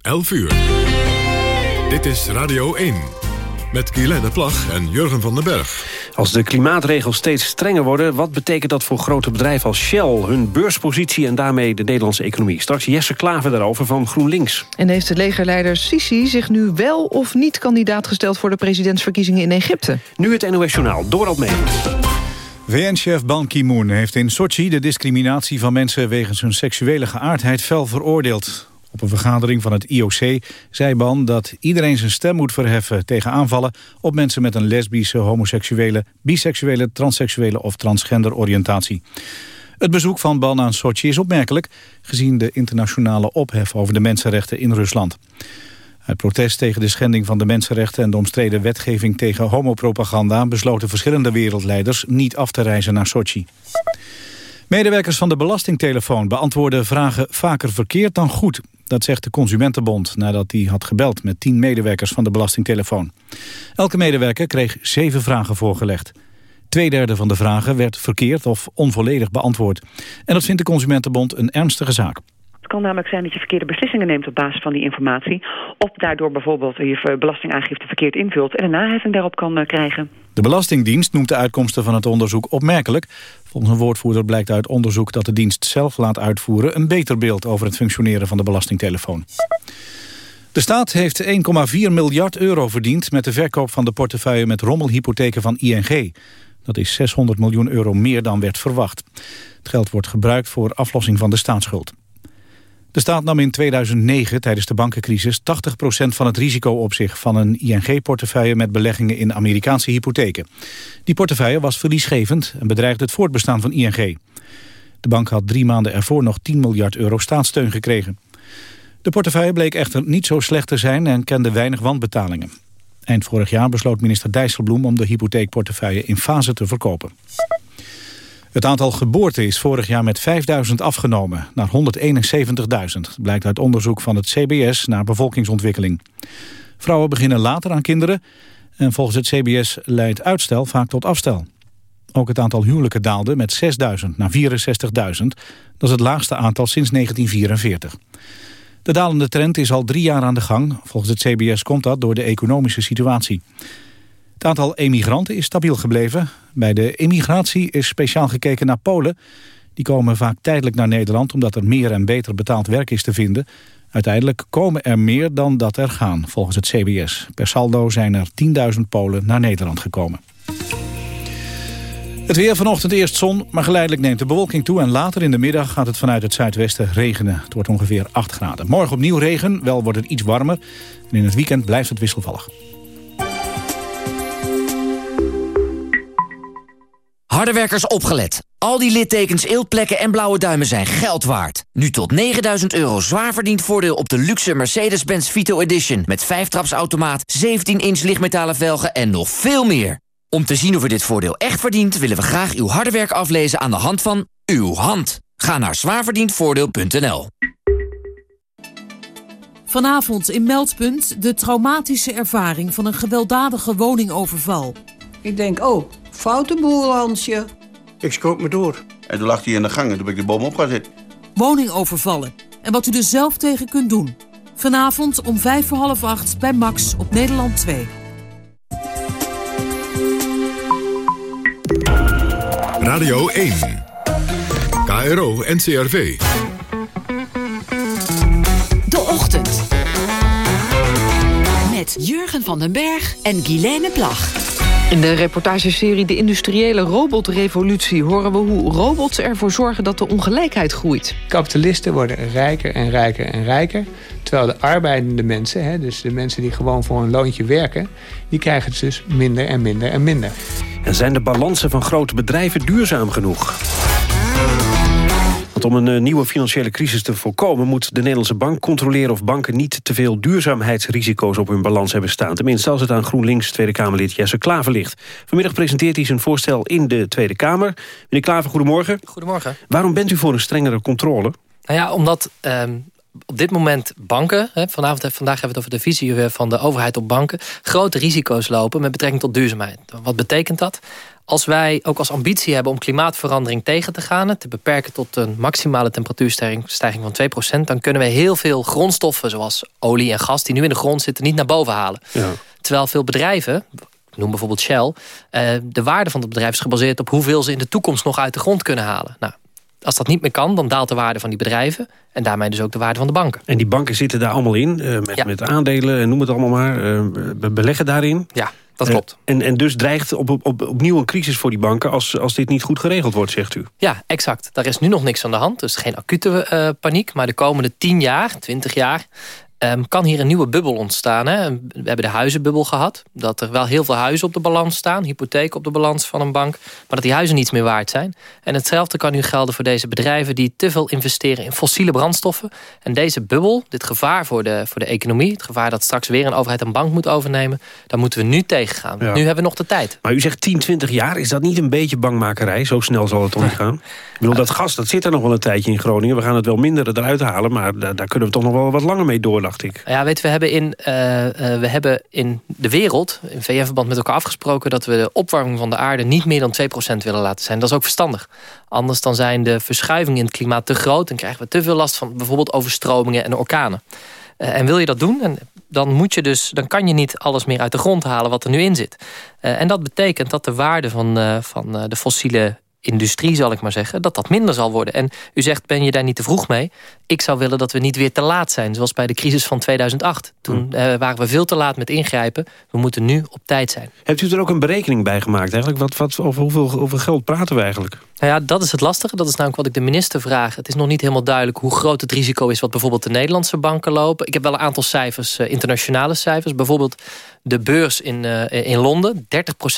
11 uur. Dit is Radio 1. Met Guylaine Plag en Jurgen van den Berg. Als de klimaatregels steeds strenger worden... wat betekent dat voor grote bedrijven als Shell... hun beurspositie en daarmee de Nederlandse economie? Straks Jesse Klaver daarover van GroenLinks. En heeft de legerleider Sisi zich nu wel of niet kandidaat gesteld... voor de presidentsverkiezingen in Egypte? Nu het NOS Journaal, Dorald Megens. VN-chef Ban Ki-moon heeft in Sochi de discriminatie van mensen wegens hun seksuele geaardheid fel veroordeeld. Op een vergadering van het IOC zei Ban dat iedereen zijn stem moet verheffen tegen aanvallen op mensen met een lesbische, homoseksuele, biseksuele, transseksuele of transgender oriëntatie. Het bezoek van Ban aan Sochi is opmerkelijk gezien de internationale ophef over de mensenrechten in Rusland. Uit protest tegen de schending van de mensenrechten en de omstreden wetgeving tegen homopropaganda besloten verschillende wereldleiders niet af te reizen naar Sochi. Medewerkers van de Belastingtelefoon beantwoorden vragen vaker verkeerd dan goed. Dat zegt de Consumentenbond nadat hij had gebeld met tien medewerkers van de Belastingtelefoon. Elke medewerker kreeg zeven vragen voorgelegd. Tweederde van de vragen werd verkeerd of onvolledig beantwoord. En dat vindt de Consumentenbond een ernstige zaak. Kan namelijk zijn dat je verkeerde beslissingen neemt op basis van die informatie. Of daardoor bijvoorbeeld je belastingaangifte verkeerd invult en een naheffing daarop kan eh, krijgen. De Belastingdienst noemt de uitkomsten van het onderzoek opmerkelijk. Volgens een woordvoerder blijkt uit onderzoek dat de dienst zelf laat uitvoeren... een beter beeld over het functioneren van de belastingtelefoon. De staat heeft 1,4 miljard euro verdiend met de verkoop van de portefeuille met rommelhypotheken van ING. Dat is 600 miljoen euro meer dan werd verwacht. Het geld wordt gebruikt voor aflossing van de staatsschuld. De staat nam in 2009 tijdens de bankencrisis 80% van het risico op zich van een ING-portefeuille met beleggingen in Amerikaanse hypotheken. Die portefeuille was verliesgevend en bedreigde het voortbestaan van ING. De bank had drie maanden ervoor nog 10 miljard euro staatssteun gekregen. De portefeuille bleek echter niet zo slecht te zijn en kende weinig wanbetalingen. Eind vorig jaar besloot minister Dijsselbloem om de hypotheekportefeuille in fase te verkopen. Het aantal geboorten is vorig jaar met 5000 afgenomen, naar 171.000. Blijkt uit onderzoek van het CBS naar bevolkingsontwikkeling. Vrouwen beginnen later aan kinderen en volgens het CBS leidt uitstel vaak tot afstel. Ook het aantal huwelijken daalde met 6.000 naar 64.000. Dat is het laagste aantal sinds 1944. De dalende trend is al drie jaar aan de gang. Volgens het CBS komt dat door de economische situatie. Het aantal emigranten is stabiel gebleven. Bij de emigratie is speciaal gekeken naar Polen. Die komen vaak tijdelijk naar Nederland omdat er meer en beter betaald werk is te vinden. Uiteindelijk komen er meer dan dat er gaan, volgens het CBS. Per saldo zijn er 10.000 Polen naar Nederland gekomen. Het weer vanochtend eerst zon, maar geleidelijk neemt de bewolking toe... en later in de middag gaat het vanuit het zuidwesten regenen. Het wordt ongeveer 8 graden. Morgen opnieuw regen, wel wordt het iets warmer. En in het weekend blijft het wisselvallig. Hardewerkers opgelet. Al die littekens, eeltplekken en blauwe duimen zijn geld waard. Nu tot 9000 euro zwaar verdiend voordeel op de luxe Mercedes-Benz Vito Edition... met 5-trapsautomaat, 17-inch lichtmetalen velgen en nog veel meer. Om te zien of u dit voordeel echt verdient... willen we graag uw harde werk aflezen aan de hand van uw hand. Ga naar zwaarverdiendvoordeel.nl. Vanavond in Meldpunt de traumatische ervaring... van een gewelddadige woningoverval. Ik denk, oh, foute boel, Hansje. Ik schrok me door. En toen lag hij in de gang en toen ben ik de boom op gaan zitten. Woningovervallen. En wat u er zelf tegen kunt doen. Vanavond om vijf voor half acht bij Max op Nederland 2. Radio 1. KRO NCRV. De Ochtend. Met Jurgen van den Berg en Guilaine Plag. In de reportageserie De Industriële Robotrevolutie... horen we hoe robots ervoor zorgen dat de ongelijkheid groeit. Kapitalisten worden rijker en rijker en rijker... terwijl de arbeidende mensen, hè, dus de mensen die gewoon voor een loontje werken... die krijgen het dus minder en minder en minder. En zijn de balansen van grote bedrijven duurzaam genoeg? Want om een eh, nieuwe financiële crisis te voorkomen... moet de Nederlandse bank controleren of banken niet te veel duurzaamheidsrisico's op hun balans hebben staan. Tenminste, als het aan GroenLinks Tweede Kamerlid Jesse Klaver ligt. Vanmiddag presenteert hij zijn voorstel in de Tweede Kamer. Meneer Klaver, goedemorgen. Goedemorgen. Waarom bent u voor een strengere controle? Nou ja, omdat ehm, op dit moment banken, hè, vanavond, vandaag hebben we het over de visie van de overheid op banken, grote risico's lopen met betrekking tot duurzaamheid. Wat betekent dat? Als wij ook als ambitie hebben om klimaatverandering tegen te gaan... te beperken tot een maximale temperatuurstijging van 2%... dan kunnen we heel veel grondstoffen zoals olie en gas... die nu in de grond zitten, niet naar boven halen. Ja. Terwijl veel bedrijven, noem bijvoorbeeld Shell... Uh, de waarde van het bedrijf is gebaseerd op hoeveel ze in de toekomst nog uit de grond kunnen halen. Nou, als dat niet meer kan, dan daalt de waarde van die bedrijven... en daarmee dus ook de waarde van de banken. En die banken zitten daar allemaal in, uh, met, met aandelen en noem het allemaal maar. Uh, beleggen daarin. Ja, dat klopt. en, en dus dreigt op, op, opnieuw een crisis voor die banken... Als, als dit niet goed geregeld wordt, zegt u. Ja, exact. Daar is nu nog niks aan de hand. Dus geen acute paniek. Maar de komende 10 jaar, 20 jaar... Ehm, kan hier een nieuwe bubbel ontstaan. Hè? We hebben de huizenbubbel gehad. Dat er wel heel veel huizen op de balans staan. Hypotheek op de balans van een bank. Maar dat die huizen niets meer waard zijn. En hetzelfde kan nu gelden voor deze bedrijven... die te veel investeren in fossiele brandstoffen. En deze bubbel, dit gevaar voor de, voor de economie... het gevaar dat straks weer een overheid een bank moet overnemen... daar moeten we nu tegengaan. Nu hebben we nog de tijd. Maar u zegt 10, 20 jaar. Is dat niet een beetje bangmakerij? Zo snel zal het toch niet gaan? Ik bedoel, dat gas dat zit er nog wel een tijdje in Groningen. We gaan het wel minder eruit halen. Maar daar, daar kunnen we toch nog wel wat langer mee door ja, weet we hebben in, uh, uh, we hebben in de wereld, in VN-verband met elkaar afgesproken... dat we de opwarming van de aarde niet meer dan 2% willen laten zijn. Dat is ook verstandig. Anders dan zijn de verschuivingen in het klimaat te groot... en krijgen we te veel last van bijvoorbeeld overstromingen en orkanen. Uh, en wil je dat doen, en dan, moet je dus, dan kan je niet alles meer uit de grond halen wat er nu in zit. en dat betekent dat de waarde van, van de fossiele industrie, zal ik maar zeggen, dat dat minder zal worden. En u zegt, ben je daar niet te vroeg mee? Ik zou willen dat we niet weer te laat zijn, zoals bij de crisis van 2008. Toen hmm. eh, waren we veel te laat met ingrijpen. We moeten nu op tijd zijn. Hebt u er ook een berekening bij gemaakt eigenlijk? Wat, wat, over hoeveel, over geld praten we eigenlijk? Nou ja, dat is het lastige. Dat is namelijk wat ik de minister vraag. Het is nog niet helemaal duidelijk hoe groot het risico is... wat bijvoorbeeld de Nederlandse banken lopen. Ik heb wel een aantal cijfers, uh, internationale cijfers. Bijvoorbeeld de beurs in, uh, in Londen.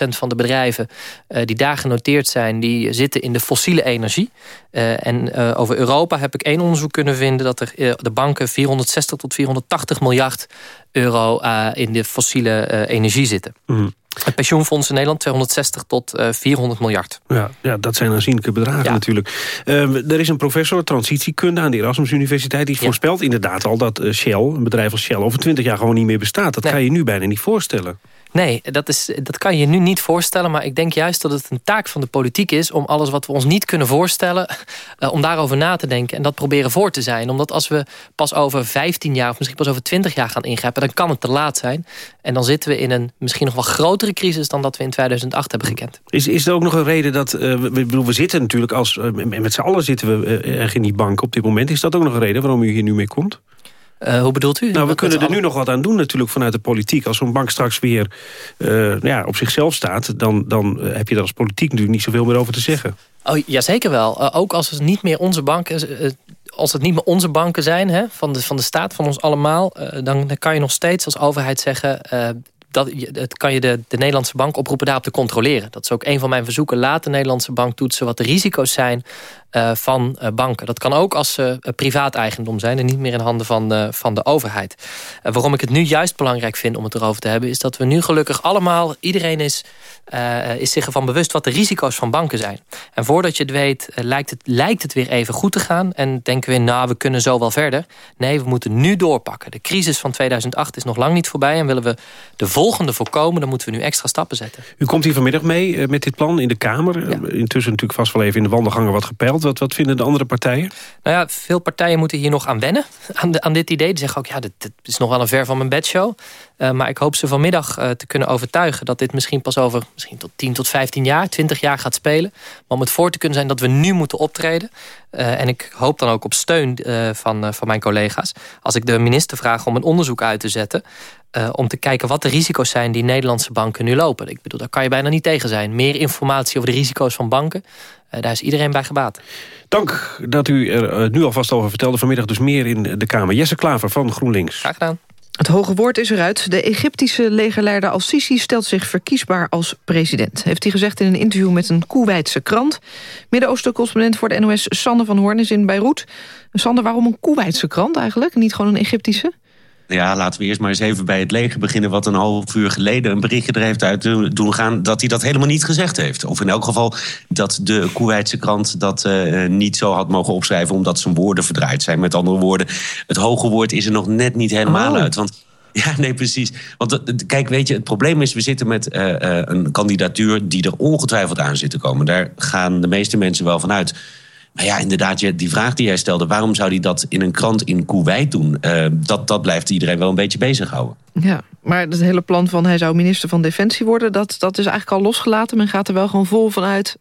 30% van de bedrijven uh, die daar genoteerd zijn... die zitten in de fossiele energie. en over Europa heb ik één onderzoek kunnen vinden... dat er de banken 460 tot 480 miljard euro in de fossiele energie zitten. Mm. Het pensioenfonds in Nederland 260 tot uh, eh, 400 miljard. Ja, ja, dat zijn aanzienlijke bedragen natuurlijk. Uh, er is een professor transitiekunde aan de Erasmus Universiteit... die voorspelt inderdaad al dat uh, Shell, een bedrijf als Shell... over 20 jaar gewoon niet meer bestaat. Dat kan je nu bijna niet voorstellen. Nee, dat, is, dat kan je nu niet voorstellen. Maar ik denk juist dat het een taak van de politiek is... om alles wat we ons niet kunnen voorstellen... Uh, om daarover na te denken en dat proberen voor te zijn. Omdat als we pas over 15 jaar of misschien pas over 20 jaar gaan ingrijpen... dan kan het te laat zijn. En dan zitten we in een misschien nog wel grotere crisis... dan dat we in 2008 hebben gekend. Is, is er ook nog een reden dat... Uh, we, bedoel, we zitten natuurlijk als... Uh, met z'n allen zitten we erg in die bank op dit moment. Is dat ook nog een reden waarom u hier nu mee komt? Uh, hoe bedoelt u? Nou, we kunnen er nu nog wat aan doen natuurlijk vanuit de politiek. Als zo'n bank straks weer uh, ja, op zichzelf staat... dan, dan heb je daar als politiek natuurlijk niet zoveel meer over te zeggen. Oh, ja, zeker wel. Uh, ook als het niet meer onze banken... als het niet meer onze banken zijn, hè, van, de, van de staat, van ons allemaal... dan, dan kan je nog steeds als overheid zeggen dat, dat kan je de, de Nederlandse bank oproepen daarop te controleren. Dat is ook een van mijn verzoeken. Laat de Nederlandse bank toetsen wat de risico's zijn van uh, banken. Dat kan ook als ze uh, privaat eigendom zijn en niet meer in handen van, van de overheid. waarom ik het nu juist belangrijk vind om het erover te hebben... is dat we nu gelukkig allemaal, iedereen is, is zich ervan bewust... wat de risico's van banken zijn. En voordat je het weet, lijkt, het, lijkt het weer even goed te gaan... en denken we, nou, we kunnen zo wel verder. Nee, we moeten nu doorpakken. De crisis van 2008 is nog lang niet voorbij... en willen we de volgende voorkomen, dan moeten we nu extra stappen zetten. U komt hier vanmiddag mee met dit plan in de Kamer. Intussen natuurlijk vast wel even in de wandelgangen wat gepeild. Wat, wat vinden de andere partijen? Nou ja, veel partijen moeten hier nog aan wennen. Aan, aan dit idee. Die zeggen ook, ja, dit, is nog wel een ver van mijn bedshow. Uh, maar ik hoop ze vanmiddag uh, te kunnen overtuigen... dat dit misschien pas over misschien tot 10 tot 15 jaar, 20 jaar gaat spelen. Maar om het voor te kunnen zijn dat we nu moeten optreden. Uh, en ik hoop dan ook op steun van, van mijn collega's. Als ik de minister vraag om een onderzoek uit te zetten... om te kijken wat de risico's zijn die Nederlandse banken nu lopen. Ik bedoel, daar kan je bijna niet tegen zijn. Meer informatie over de risico's van banken. Uh, daar is iedereen bij gebaat. Dank dat u er uh, nu alvast over vertelde. Vanmiddag dus meer in de Kamer. Jesse Klaver van GroenLinks. Graag gedaan. Het hoge woord is eruit. De Egyptische legerleider al-Sisi stelt zich verkiesbaar als president. Heeft hij gezegd in een interview met een Koeweitse krant. Midden-Oosten-correspondent voor de NOS Sander van Hoorn is in Beirut. Sander, waarom een Koeweitse krant eigenlijk? Niet gewoon een Egyptische? Ja, laten we eerst maar eens even bij het leger beginnen... wat een half uur geleden een berichtje er heeft uit doen gaan... dat hij dat helemaal niet gezegd heeft. Of in elk geval dat de Koeweitse krant dat uh, niet zo had mogen opschrijven... omdat zijn woorden verdraaid zijn. Met andere woorden, het hoge woord is er nog net niet helemaal oh. uit. Want Ja, nee, precies. Want eh, kijk, weet je, het probleem is... we zitten met eh, eh, een kandidatuur die er ongetwijfeld aan zit te komen. Daar gaan de meeste mensen wel van uit. Maar ja, inderdaad, die vraag die jij stelde... waarom zou hij dat in een krant in Kuwait doen? dat, dat blijft iedereen wel een beetje bezighouden. Ja, maar het hele plan van hij zou minister van Defensie worden... dat, dat is eigenlijk al losgelaten. Men gaat er wel gewoon vol van uit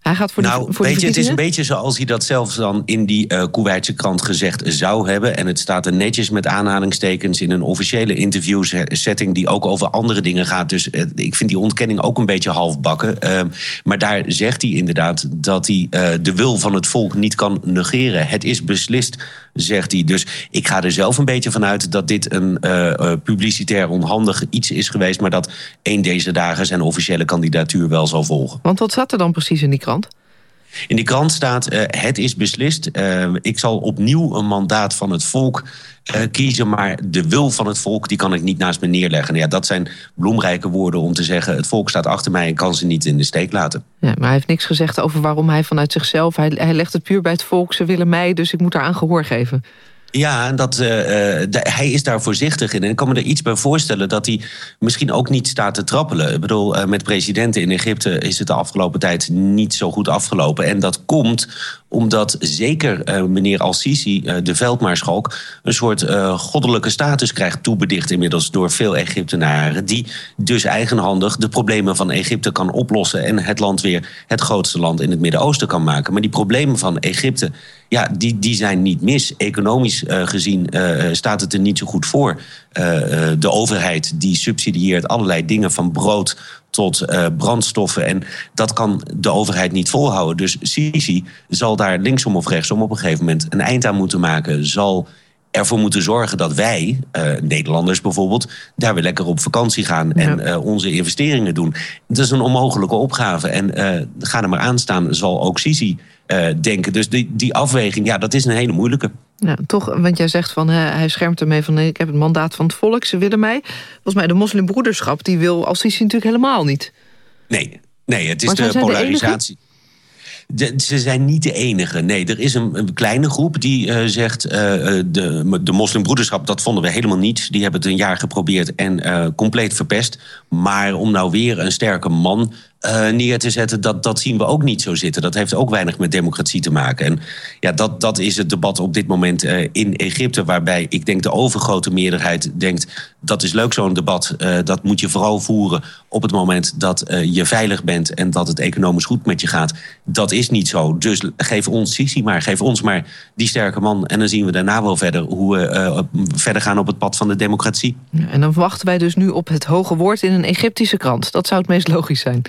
hij gaat voor nou, de, voor weet je, het is een beetje zoals hij dat zelf dan in die uh, Koeweitse krant gezegd zou hebben. En het staat er netjes met aanhalingstekens in een officiële interviewsetting die ook over andere dingen gaat. Dus uh, ik vind die ontkenning ook een beetje halfbakken. Uh, maar daar zegt hij inderdaad dat hij uh, de wil van het volk niet kan negeren. Het is beslist zegt hij. Dus ik ga er zelf een beetje van uit dat dit een publicitair onhandig iets is geweest... maar dat één deze dagen zijn officiële kandidatuur wel zal volgen. Want wat zat er dan precies in die krant? In die krant staat, uh, het is beslist. Uh, ik zal opnieuw een mandaat van het volk uh, kiezen... maar de wil van het volk die kan ik niet naast me neerleggen. Ja, dat zijn bloemrijke woorden om te zeggen... het volk staat achter mij en kan ze niet in de steek laten. Ja, maar hij heeft niks gezegd over waarom hij vanuit zichzelf... hij, hij legt het puur bij het volk, ze willen mij... dus ik moet daar aan gehoor geven. Ja, dat, uh, de, hij is daar voorzichtig in. En ik kan me er iets bij voorstellen dat hij misschien ook niet staat te trappelen. Ik bedoel, uh, met presidenten in Egypte is het de afgelopen tijd niet zo goed afgelopen. En dat komt omdat zeker meneer Al-Sisi, de veldmaarschalk... een soort goddelijke status krijgt toebedicht inmiddels door veel Egyptenaren... die dus eigenhandig de problemen van Egypte kan oplossen... en het land weer het grootste land in het Midden-Oosten kan maken. Maar die problemen van Egypte ja, die, die zijn niet mis. Economisch uh, gezien uh, staat het er niet zo goed voor. De overheid die subsidieert allerlei dingen van brood tot brandstoffen. En dat kan de overheid niet volhouden. Dus Sisi zal daar linksom of rechtsom op een gegeven moment een eind aan moeten maken. Zal ervoor moeten zorgen dat wij, Nederlanders bijvoorbeeld, daar weer lekker op vakantie gaan en ja. onze investeringen doen. Dat is een onmogelijke opgave. En ga er maar aan staan, zal ook Sisi denken. Dus die, die afweging, ja, dat is een hele moeilijke. Ja, toch, want jij zegt van hij schermt ermee van ik heb het mandaat van het volk, ze willen mij. Volgens mij de moslimbroederschap die wil als Sisi natuurlijk helemaal niet. Nee, nee het is de polarisatie. De, ze zijn niet de enige. Nee, er is een, een kleine groep die uh, zegt... Uh, de, de moslimbroederschap, dat vonden we helemaal niet. Die hebben het een jaar geprobeerd en uh, compleet verpest. Maar om nou weer een sterke man uh, neer te zetten, dat, dat zien we ook niet zo zitten. Dat heeft ook weinig met democratie te maken. En ja, dat, dat is het debat op dit moment uh, in Egypte, waarbij ik denk de overgrote meerderheid denkt: dat is leuk zo'n debat. Uh, dat moet je vooral voeren op het moment dat je veilig bent en dat het economisch goed met je gaat. Dat is niet zo. Dus geef ons Sisi maar, geef ons maar die sterke man. En dan zien we daarna wel verder hoe we verder gaan op het pad van de democratie. En dan wachten wij dus nu op het hoge woord in een Egyptische krant. Dat zou het meest logisch zijn.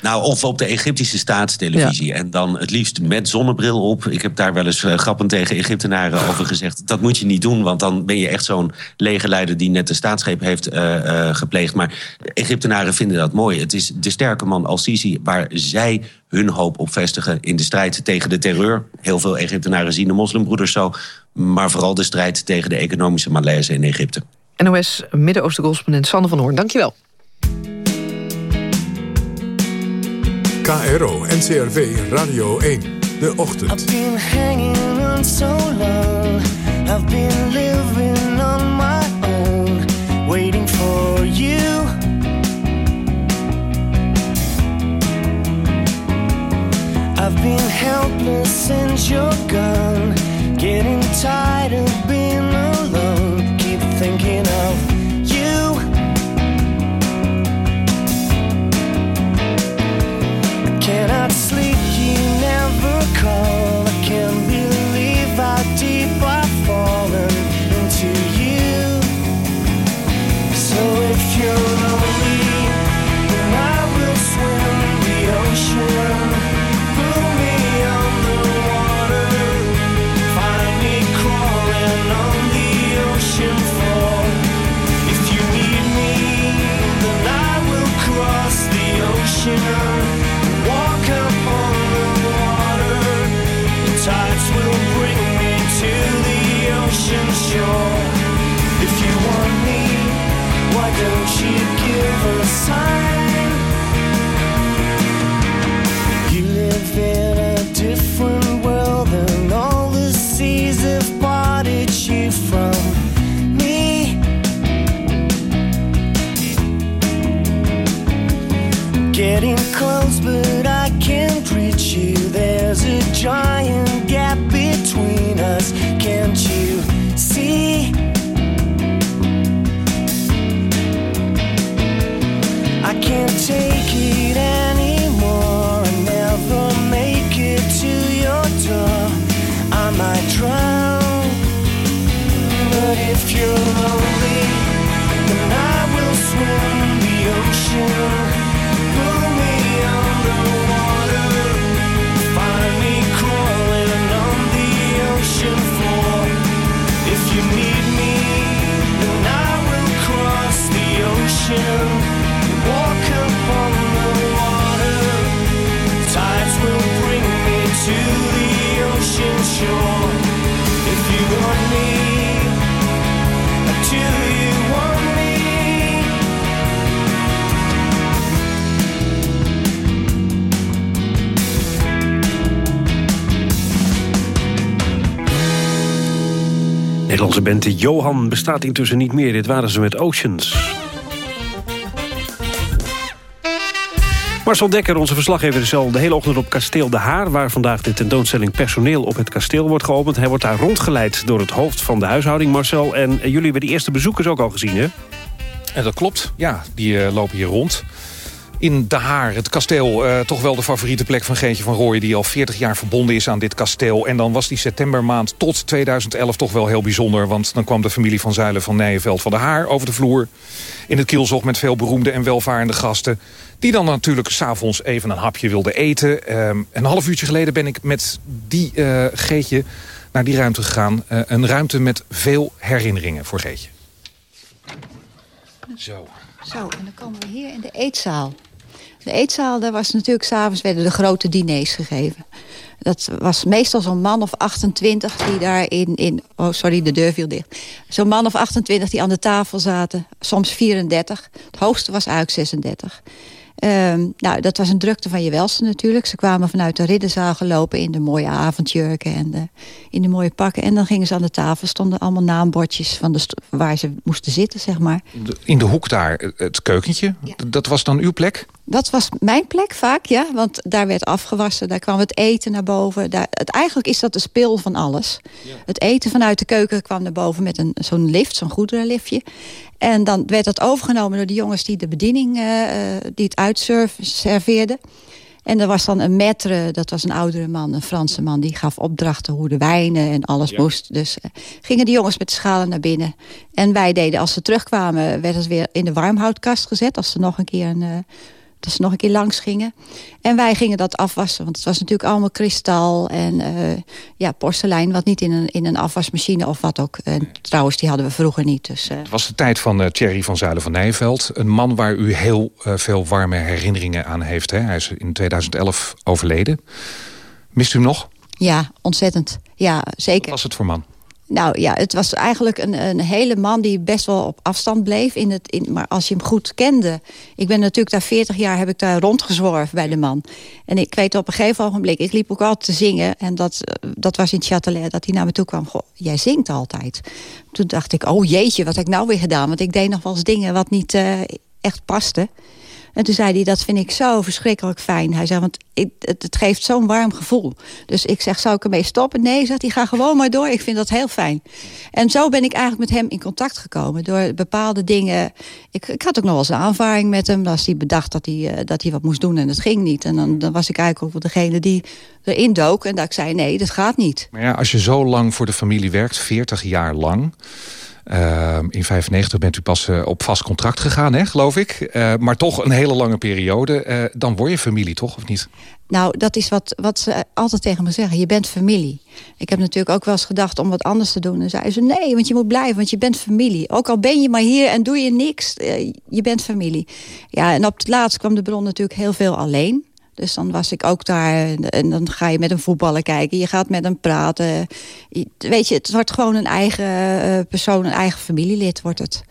Nou, of op de Egyptische staatstelevisie. Ja. En dan het liefst met zonnebril op. Ik heb daar wel eens uh, grappend tegen Egyptenaren over gezegd. Dat moet je niet doen, want dan ben je echt zo'n legerleider... die net de staatsgreep heeft uh, uh, gepleegd. Maar Egyptenaren vinden dat mooi. Het is de sterke man Al-Sisi waar zij hun hoop op vestigen... in de strijd tegen de terreur. Heel veel Egyptenaren zien de moslimbroeders zo. Maar vooral de strijd tegen de economische malaise in Egypte. NOS Midden-Oosten-correspondent Sander van Hoorn, dankjewel. KRO NCRV Radio 1, de ochtend. I've been hanging on so long. I've been living on my own. Waiting for you. I've been helpless since you're gone. Getting tired of being alone. Sleep, you never call. getting close, but I can't reach you. There's a giant gap between us. Can't you? Nederlandse band Johan bestaat intussen niet meer. Dit waren ze met Oceans. Marcel Dekker, onze verslaggever, is al de hele ochtend op kasteel De Haar... waar vandaag de tentoonstelling personeel op het kasteel wordt geopend. Hij wordt daar rondgeleid door het hoofd van de huishouding, Marcel. En jullie hebben de eerste bezoekers ook al gezien, hè? En dat klopt, ja, die eh, lopen hier rond. In De Haar, het kasteel, eh, toch wel de favoriete plek van Geentje van Rooyen... die al 40 jaar verbonden is aan dit kasteel. En dan was die septembermaand tot 2011 toch wel heel bijzonder... want dan kwam de familie van Zuilen van Nijenveld van De Haar over de vloer... in het kielzog met veel beroemde en welvarende gasten... die dan natuurlijk s'avonds even een hapje wilden eten. Ehm, een half uurtje geleden ben ik met die eh, Geetje naar die ruimte gegaan. Eh, een ruimte met veel herinneringen voor Geetje. Zo. Zo, en dan komen we hier in de eetzaal. De eetzaal, daar was natuurlijk s'avonds werden de grote diners gegeven. Dat was meestal zo'n man of 28 die daar in, in... Oh, sorry, de deur viel dicht. Zo'n man of 28 die aan de tafel zaten. Soms 34. Het hoogste was eigenlijk 36. Ehm, nou, dat was een drukte van je welste natuurlijk. Ze kwamen vanuit de ridderzaal gelopen in de mooie avondjurken en de, in de mooie pakken. En dan gingen ze aan de tafel, stonden allemaal naambordjes van de waar ze moesten zitten, zeg maar. In de hoek daar, eh, het keukentje, dat was dan uw plek? Dat was mijn plek vaak, ja. Want daar werd afgewassen, daar kwam het eten naar boven. Daar, het, eigenlijk is dat de spil van alles. Het eten vanuit de keuken kwam naar boven met een- zo'n lift, zo'n goederenliftje. En dan werd dat overgenomen door de jongens die de bediening, eh, eh, die het uitserveerden. En er was dan een maître, dat was een oudere man, een Franse man... die gaf opdrachten hoe de wijnen en alles moest. Dus eh, gingen die jongens met de schalen naar binnen. En wij deden, als ze terugkwamen, werd het weer in de warmhoutkast gezet... als ze nog een keer een... dat ze nog een keer langs gingen. En wij gingen dat afwassen. Want het was natuurlijk allemaal kristal en eh, ja, porselein... wat niet in een, in een afwasmachine of wat ook. En trouwens, die hadden we vroeger niet. Dus, eh, Het was de tijd van eh, Thierry van Zuilen van Nijveld. Een man waar u heel veel warme herinneringen aan heeft. Hè? Hij is in 2011 overleden. Mist u hem nog? ja, ontzettend. Ja, zeker. Wat was het voor man? Nou ja, het was eigenlijk een, een hele man die best wel op afstand bleef. In het, in, maar als je hem goed kende... Ik ben natuurlijk daar 40 jaar heb ik daar rondgezworven bij de man. En ik weet op een gegeven ogenblik... Ik liep ook altijd te zingen. En dat, eh, dat was in Châtelet dat hij naar me toe kwam. Goh, jij zingt altijd. Toen dacht ik, oh jeetje, wat heb ik nou weer gedaan? Want ik deed nog wel eens dingen wat niet eh, echt paste. En toen zei hij, dat vind ik zo verschrikkelijk fijn. Hij zei, want ik, het, geeft zo'n warm gevoel. Dus ik zeg, zou ik ermee stoppen? Nee, zegt hij, ga gewoon maar door. Ik vind dat heel fijn. En zo ben ik eigenlijk met hem in contact gekomen. Door bepaalde dingen. Ik, ik had ook nog wel eens een aanvaring met hem. Als hij bedacht dat hij, eh, dat hij wat moest doen en het ging niet. En dan, dan was ik eigenlijk ook degene die erin dook. En dat ik zei, nee, dat gaat niet. Maar ja, als je zo lang voor de familie werkt, 40 jaar lang... Uh, in 95 bent u pas uh, op vast contract gegaan, hè, geloof ik. Uh, maar toch een hele lange periode. dan word je familie, toch, of niet? Nou, dat is wat, wat ze altijd tegen me zeggen. Je bent familie. Ik heb natuurlijk ook wel eens gedacht om wat anders te doen. En zei ze, nee, want je moet blijven, want je bent familie. Ook al ben je maar hier en doe je niks, je bent familie. Ja, en op het laatst kwam de bron natuurlijk heel veel alleen. Dus dan was ik ook daar en dan ga je met een voetballer kijken. Je gaat met hem praten. Weet je, het wordt gewoon een eigen persoon, een eigen familielid wordt het.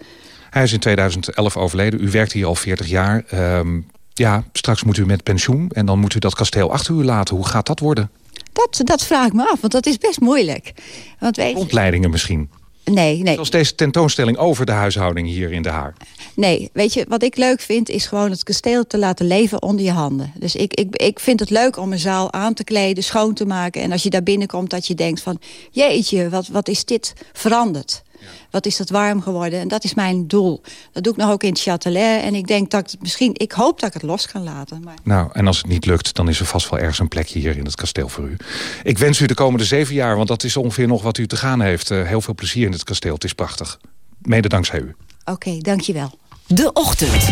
Hij is in 2011 overleden. U werkt hier al 40 jaar. Um, ja, straks moet u met pensioen en dan moet u dat kasteel achter u laten. Hoe gaat dat worden? Dat, dat vraag ik me af, want dat is best moeilijk. Want weet Ontleidingen misschien? Nee, nee. Zoals deze tentoonstelling over de huishouding hier in De Haar. Nee, weet je, wat ik leuk vind is gewoon het kasteel te laten leven onder je handen. Dus ik, ik, ik vind het leuk om een zaal aan te kleden, schoon te maken. En als je daar binnenkomt dat je denkt van... jeetje, wat, wat is dit veranderd? Wat is dat warm geworden? En dat is mijn doel. Dat doe ik nog ook in het Châtelet. En ik denk dat ik misschien... Ik hoop dat ik het los kan laten. Maar... Nou, en als het niet lukt, dan is er vast wel ergens een plekje hier in het kasteel voor u. Ik wens u de komende zeven jaar, want dat is ongeveer nog wat u te gaan heeft. eh, heel veel plezier in het kasteel. Het is prachtig. Mede dankzij u. Oké, dankjewel. De Ochtend.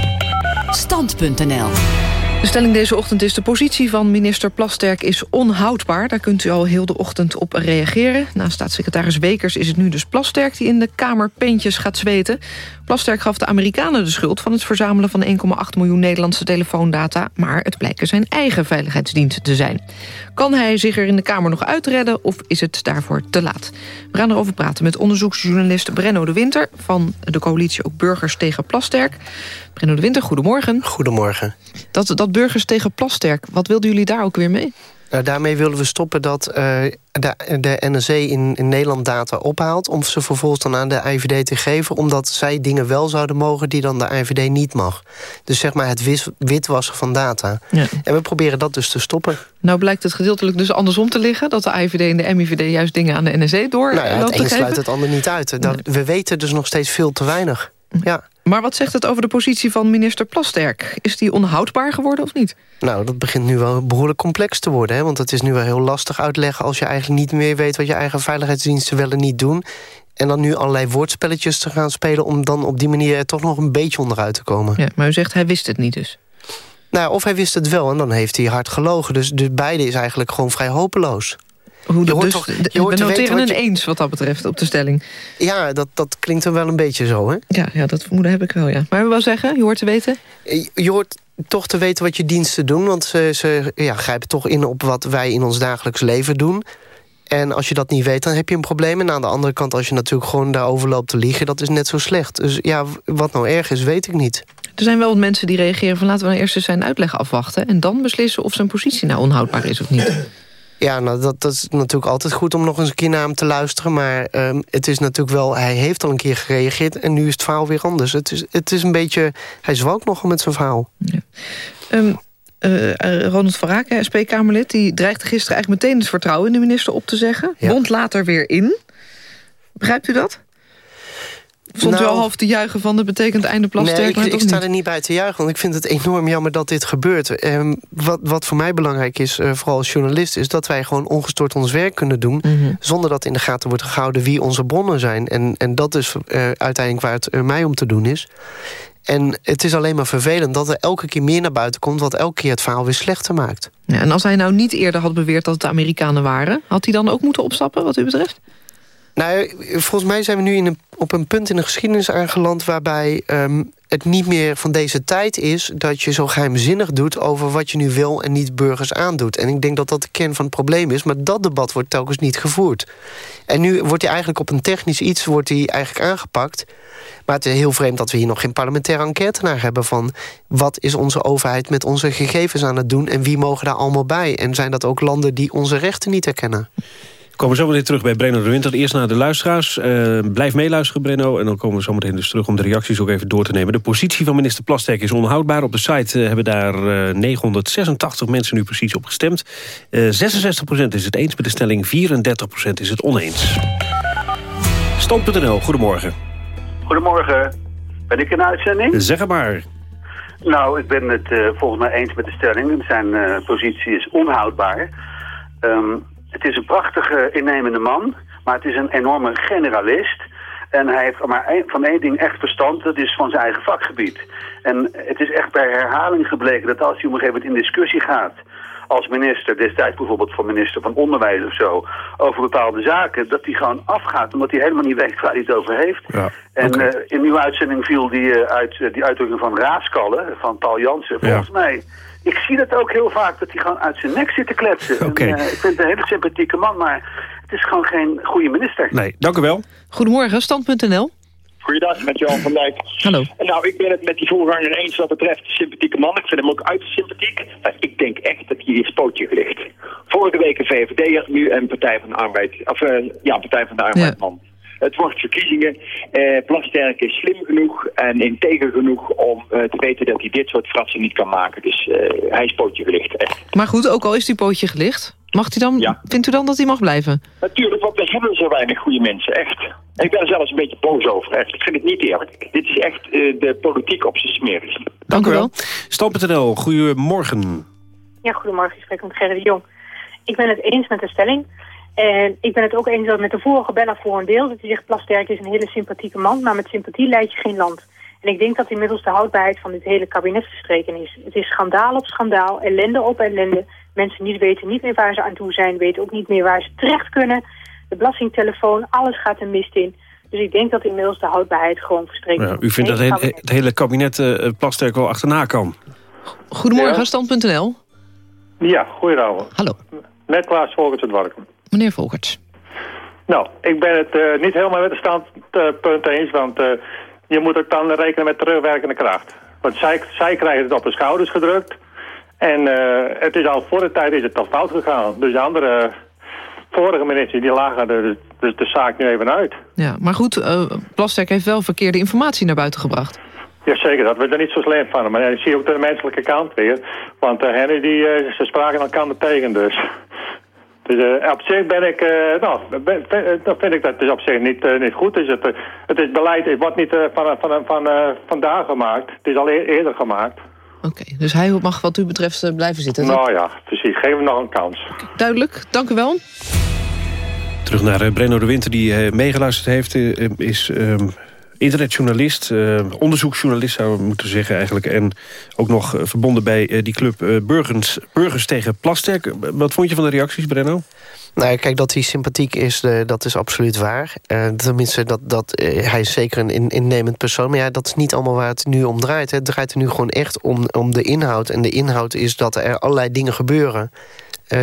Stand.nl De stelling deze ochtend is de positie van minister Plasterk is onhoudbaar. Daar kunt u al heel de ochtend op reageren. Na staatssecretaris Wekers is het nu dus Plasterk die in de Kamer peentjes gaat zweten. Plasterk gaf de Amerikanen de schuld van het verzamelen van 1,8 miljoen Nederlandse telefoondata. Maar het blijken zijn eigen veiligheidsdiensten te zijn. Kan hij zich er in de Kamer nog uitredden of is het daarvoor te laat? We gaan erover praten met onderzoeksjournalist Brenno de Winter... van de coalitie ook Burgers tegen Plasterk. Brenno de Winter, goedemorgen. Goedemorgen. Dat, dat Burgers tegen Plasterk, wat wilden jullie daar ook weer mee? Nou, daarmee willen we stoppen dat eh, de, de NSC in, in Nederland data ophaalt... om ze vervolgens dan aan de IVD te geven... omdat zij dingen wel zouden mogen die dan de IVD niet mag. Dus zeg maar het wis- witwassen van data. Ja. En we proberen dat dus te stoppen. Nou blijkt het gedeeltelijk dus andersom te liggen... dat de IVD en de MIVD juist dingen aan de NSC door Nou ja, het een sluit het ander niet uit. Dat, We weten dus nog steeds veel te weinig. Ja. Maar wat zegt het over de positie van minister Plasterk? Is die onhoudbaar geworden of niet? Nou, dat begint nu wel behoorlijk complex te worden. Hè? Want het is nu wel heel lastig uitleggen... als je eigenlijk niet meer weet wat je eigen veiligheidsdiensten wel en niet doen. En dan nu allerlei woordspelletjes te gaan spelen... om dan op die manier er toch nog een beetje onderuit te komen. Ja, maar u zegt hij wist het niet dus. Nou, of hij wist het wel en dan heeft hij hard gelogen. Dus, dus beide is eigenlijk gewoon vrij hopeloos. Hoe Je hoort dus, toch- je hoort we noteren een je- eens wat dat betreft op de stelling. Ja, dat, dat klinkt dan wel een beetje zo, hè? Ja, ja, dat vermoeden heb ik wel, ja. Maar we wil zeggen, je hoort te weten... Je je hoort toch te weten wat je diensten doen... want ze, ze ja, grijpen toch in op wat wij in ons dagelijks leven doen. En als je dat niet weet, dan heb je een probleem. En aan de andere kant, als je natuurlijk gewoon daarover loopt te liegen... dat is net zo slecht. Dus ja, wat nou erg is, weet ik niet. Er zijn wel wat mensen die reageren van... laten we nou eerst eens zijn uitleg afwachten... en dan beslissen of zijn positie nou onhoudbaar is of niet. Ja, nou, dat, dat is natuurlijk altijd goed om nog eens een keer naar hem te luisteren. Maar ehm, het is natuurlijk wel, hij heeft al een keer gereageerd... en nu is het verhaal weer anders. Het is, het is een beetje, hij zwalkt nogal met zijn verhaal. Ehm, eh, eh, Ronald van Raken, SP-Kamerlid... die dreigde gisteren eigenlijk meteen het vertrouwen in de minister op te zeggen. Ja. Bond later weer in. Begrijpt u dat? Stond u Nou- al half te juichen van... dat betekent einde Plasterk, nee, ik, maar ik toch sta niet? er niet bij te juichen, want ik vind het enorm jammer dat dit gebeurt. Ehm, wat, wat voor mij belangrijk is, eh, vooral als journalist... is dat wij gewoon ongestoord ons werk kunnen doen... Mhm. zonder dat in de gaten wordt gehouden wie onze bronnen zijn. En, en dat is eh, uiteindelijk waar het er mij om te doen is. En het is alleen maar vervelend dat er elke keer meer naar buiten komt... wat elke keer het verhaal weer slechter maakt. Ja, en als hij nou niet eerder had beweerd dat het de Amerikanen waren... had hij dan ook moeten opstappen, wat u betreft? Nou, volgens mij zijn we nu in een, op een punt in de geschiedenis aangeland... waarbij ehm, het niet meer van deze tijd is... dat je zo geheimzinnig doet over wat je nu wel en niet burgers aandoet. En ik denk dat dat de kern van het probleem is. Maar dat debat wordt telkens niet gevoerd. En nu wordt hij eigenlijk op een technisch iets wordt hij eigenlijk aangepakt. Maar het is heel vreemd dat we hier nog geen parlementaire enquête naar hebben... van wat is onze overheid met onze gegevens aan het doen... en wie mogen daar allemaal bij? En zijn dat ook landen die onze rechten niet erkennen? We komen zo meteen terug bij Brenno de Winter. Eerst naar de luisteraars. Eh, blijf meeluisteren, Brenno. En dan komen we zo meteen dus terug om de reacties ook even door te nemen. De positie van minister Plasterk is onhoudbaar. Op de site eh, hebben daar eh, 986 mensen nu precies op gestemd. Eh 66% is het eens met de stelling, 34% is het oneens. Stand.nl, goedemorgen. Goedemorgen. Ben ik in de uitzending? Zeg het maar. Nou, ik ben het eh, volgens mij eens met de stelling. Zijn eh, positie is onhoudbaar. Ehm, het is een prachtige innemende man, maar het is een enorme generalist. En hij heeft maar één- van één ding echt verstand, dat is van zijn eigen vakgebied. En het is echt bij herhaling gebleken dat als hij op een gegeven moment in discussie gaat als minister, destijds bijvoorbeeld van minister van Onderwijs of zo, over bepaalde zaken, dat hij gewoon afgaat omdat hij helemaal niet weet waar hij het over heeft. En eh, in uw uitzending viel die, eh, uit, eh, die uitdrukking van raaskallen, van Paul Jansen. Volgens mij, ik zie dat ook heel vaak, dat hij gewoon uit zijn nek zit te kletsen. En, eh, ik vind het een hele sympathieke man, maar het is gewoon geen goede minister. Nee, dank u wel. Goedemorgen, stand.nl. Goeiedag, met Johan van Dijk. Hallo. Nou, ik ben het met die voorganger eens wat betreft de sympathieke man. Ik vind hem ook uiterst sympathiek. Maar ik denk echt dat hij heeft pootje gelicht. Vorige week een VVD'er, nu een Partij van de Arbeid, of eh, ja, Partij van de Arbeid man. Het wordt verkiezingen. Eh, Plasterk is slim genoeg en integer genoeg om eh, te weten dat hij dit soort fratsen niet kan maken. Dus eh, hij is pootje gelicht, echt. Maar goed, ook al is die pootje gelicht... Mag hij dan, vindt u dan dat hij mag blijven? Natuurlijk, want we hebben zo weinig goede mensen, echt. Ik ben er zelfs een beetje boos over, echt. Ik vind het niet eerlijk. Dit is echt eh, de politiek op zijn smerigste. Dank u wel. Stam.nl, goedemorgen. Ja, goedemorgen. Ik spreek met Gerrit de Jong. Ik ben het eens met de stelling. En ik ben het ook eens dat met de vorige beller voor een deel. Dat hij zegt, Plasterk is een hele sympathieke man, maar met sympathie leid je geen land. En ik denk dat inmiddels de houdbaarheid van dit hele kabinet verstreken is. Het is schandaal op schandaal, ellende op ellende. Mensen niet weten niet meer waar ze aan toe zijn, weten ook niet meer waar ze terecht kunnen. De belastingtelefoon, alles gaat er mist in. Dus ik denk dat inmiddels de houdbaarheid gewoon verstreken Ja, u vindt dat het hele, het hele kabinet uh, Plasterk wel achterna kan? Goedemorgen, ja. stand.nl. Ja, goedenavond. Hallo. Met Klaas Volkers het Warken. Meneer Volkerts. Nou, ik ben het uh, niet helemaal met de standpunt eens, want uh, je moet ook dan rekenen met terugwerkende kracht. Want zij, zij krijgen het op de schouders gedrukt. En uh, het is al voor de tijd is het al fout gegaan. Dus de andere vorige ministers die lagen er dus de zaak nu even uit. Ja, maar goed, uh, Plasterk heeft wel verkeerde informatie naar buiten gebracht. Jazeker, dat we er niet zo slim van. Maar ik zie ook de menselijke kant weer. Want uh, Henry, die, uh, ze spraken elkaar tegen dus. Dus uh, op zich ben ik, uh, nou, ben, dan vind ik dat het op zich niet, uh, niet goed is. Het, het is beleid, het wordt niet van, van, van, vandaag gemaakt. Het is al e eerder gemaakt. Oké, okay, dus hij mag wat u betreft blijven zitten? Nou ja, precies. Geef hem nog een kans. Okay, duidelijk, dank u wel. Terug naar Brenno de Winter, die meegeluisterd heeft, is internetjournalist, uh, onderzoeksjournalist zou we moeten zeggen eigenlijk... en ook nog uh, verbonden bij uh, die club Burgers, Burgers tegen Plasterk. Wat vond je van de reacties, Brenno? Nou, kijk, dat hij sympathiek is, dat is absoluut waar. tenminste, dat, dat, hij is zeker een in, innemend persoon. Maar ja, dat is niet allemaal waar het nu om draait. Het draait er nu gewoon echt om, om de inhoud. En de inhoud is dat er allerlei dingen gebeuren...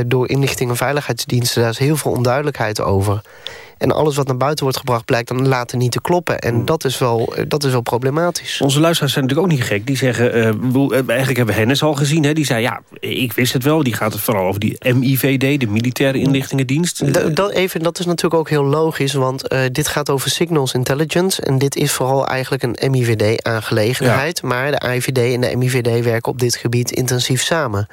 door inlichting en veiligheidsdiensten. Daar is heel veel onduidelijkheid over. En alles wat naar buiten wordt gebracht blijkt dan later niet te kloppen. En dat is wel, dat is wel problematisch. Onze luisteraars zijn natuurlijk ook niet gek. Die zeggen, uh, eigenlijk hebben we Hennis al gezien. Hè? Die zei, ja, ik wist het wel. Die gaat het vooral over die MIVD, de Militaire Inlichtingendienst. Dat, dat, even, dat is natuurlijk ook heel logisch. Want uh, dit gaat over signals intelligence. En dit is vooral eigenlijk een MIVD-aangelegenheid. Ja. Maar de AIVD en de MIVD werken op dit gebied intensief samen.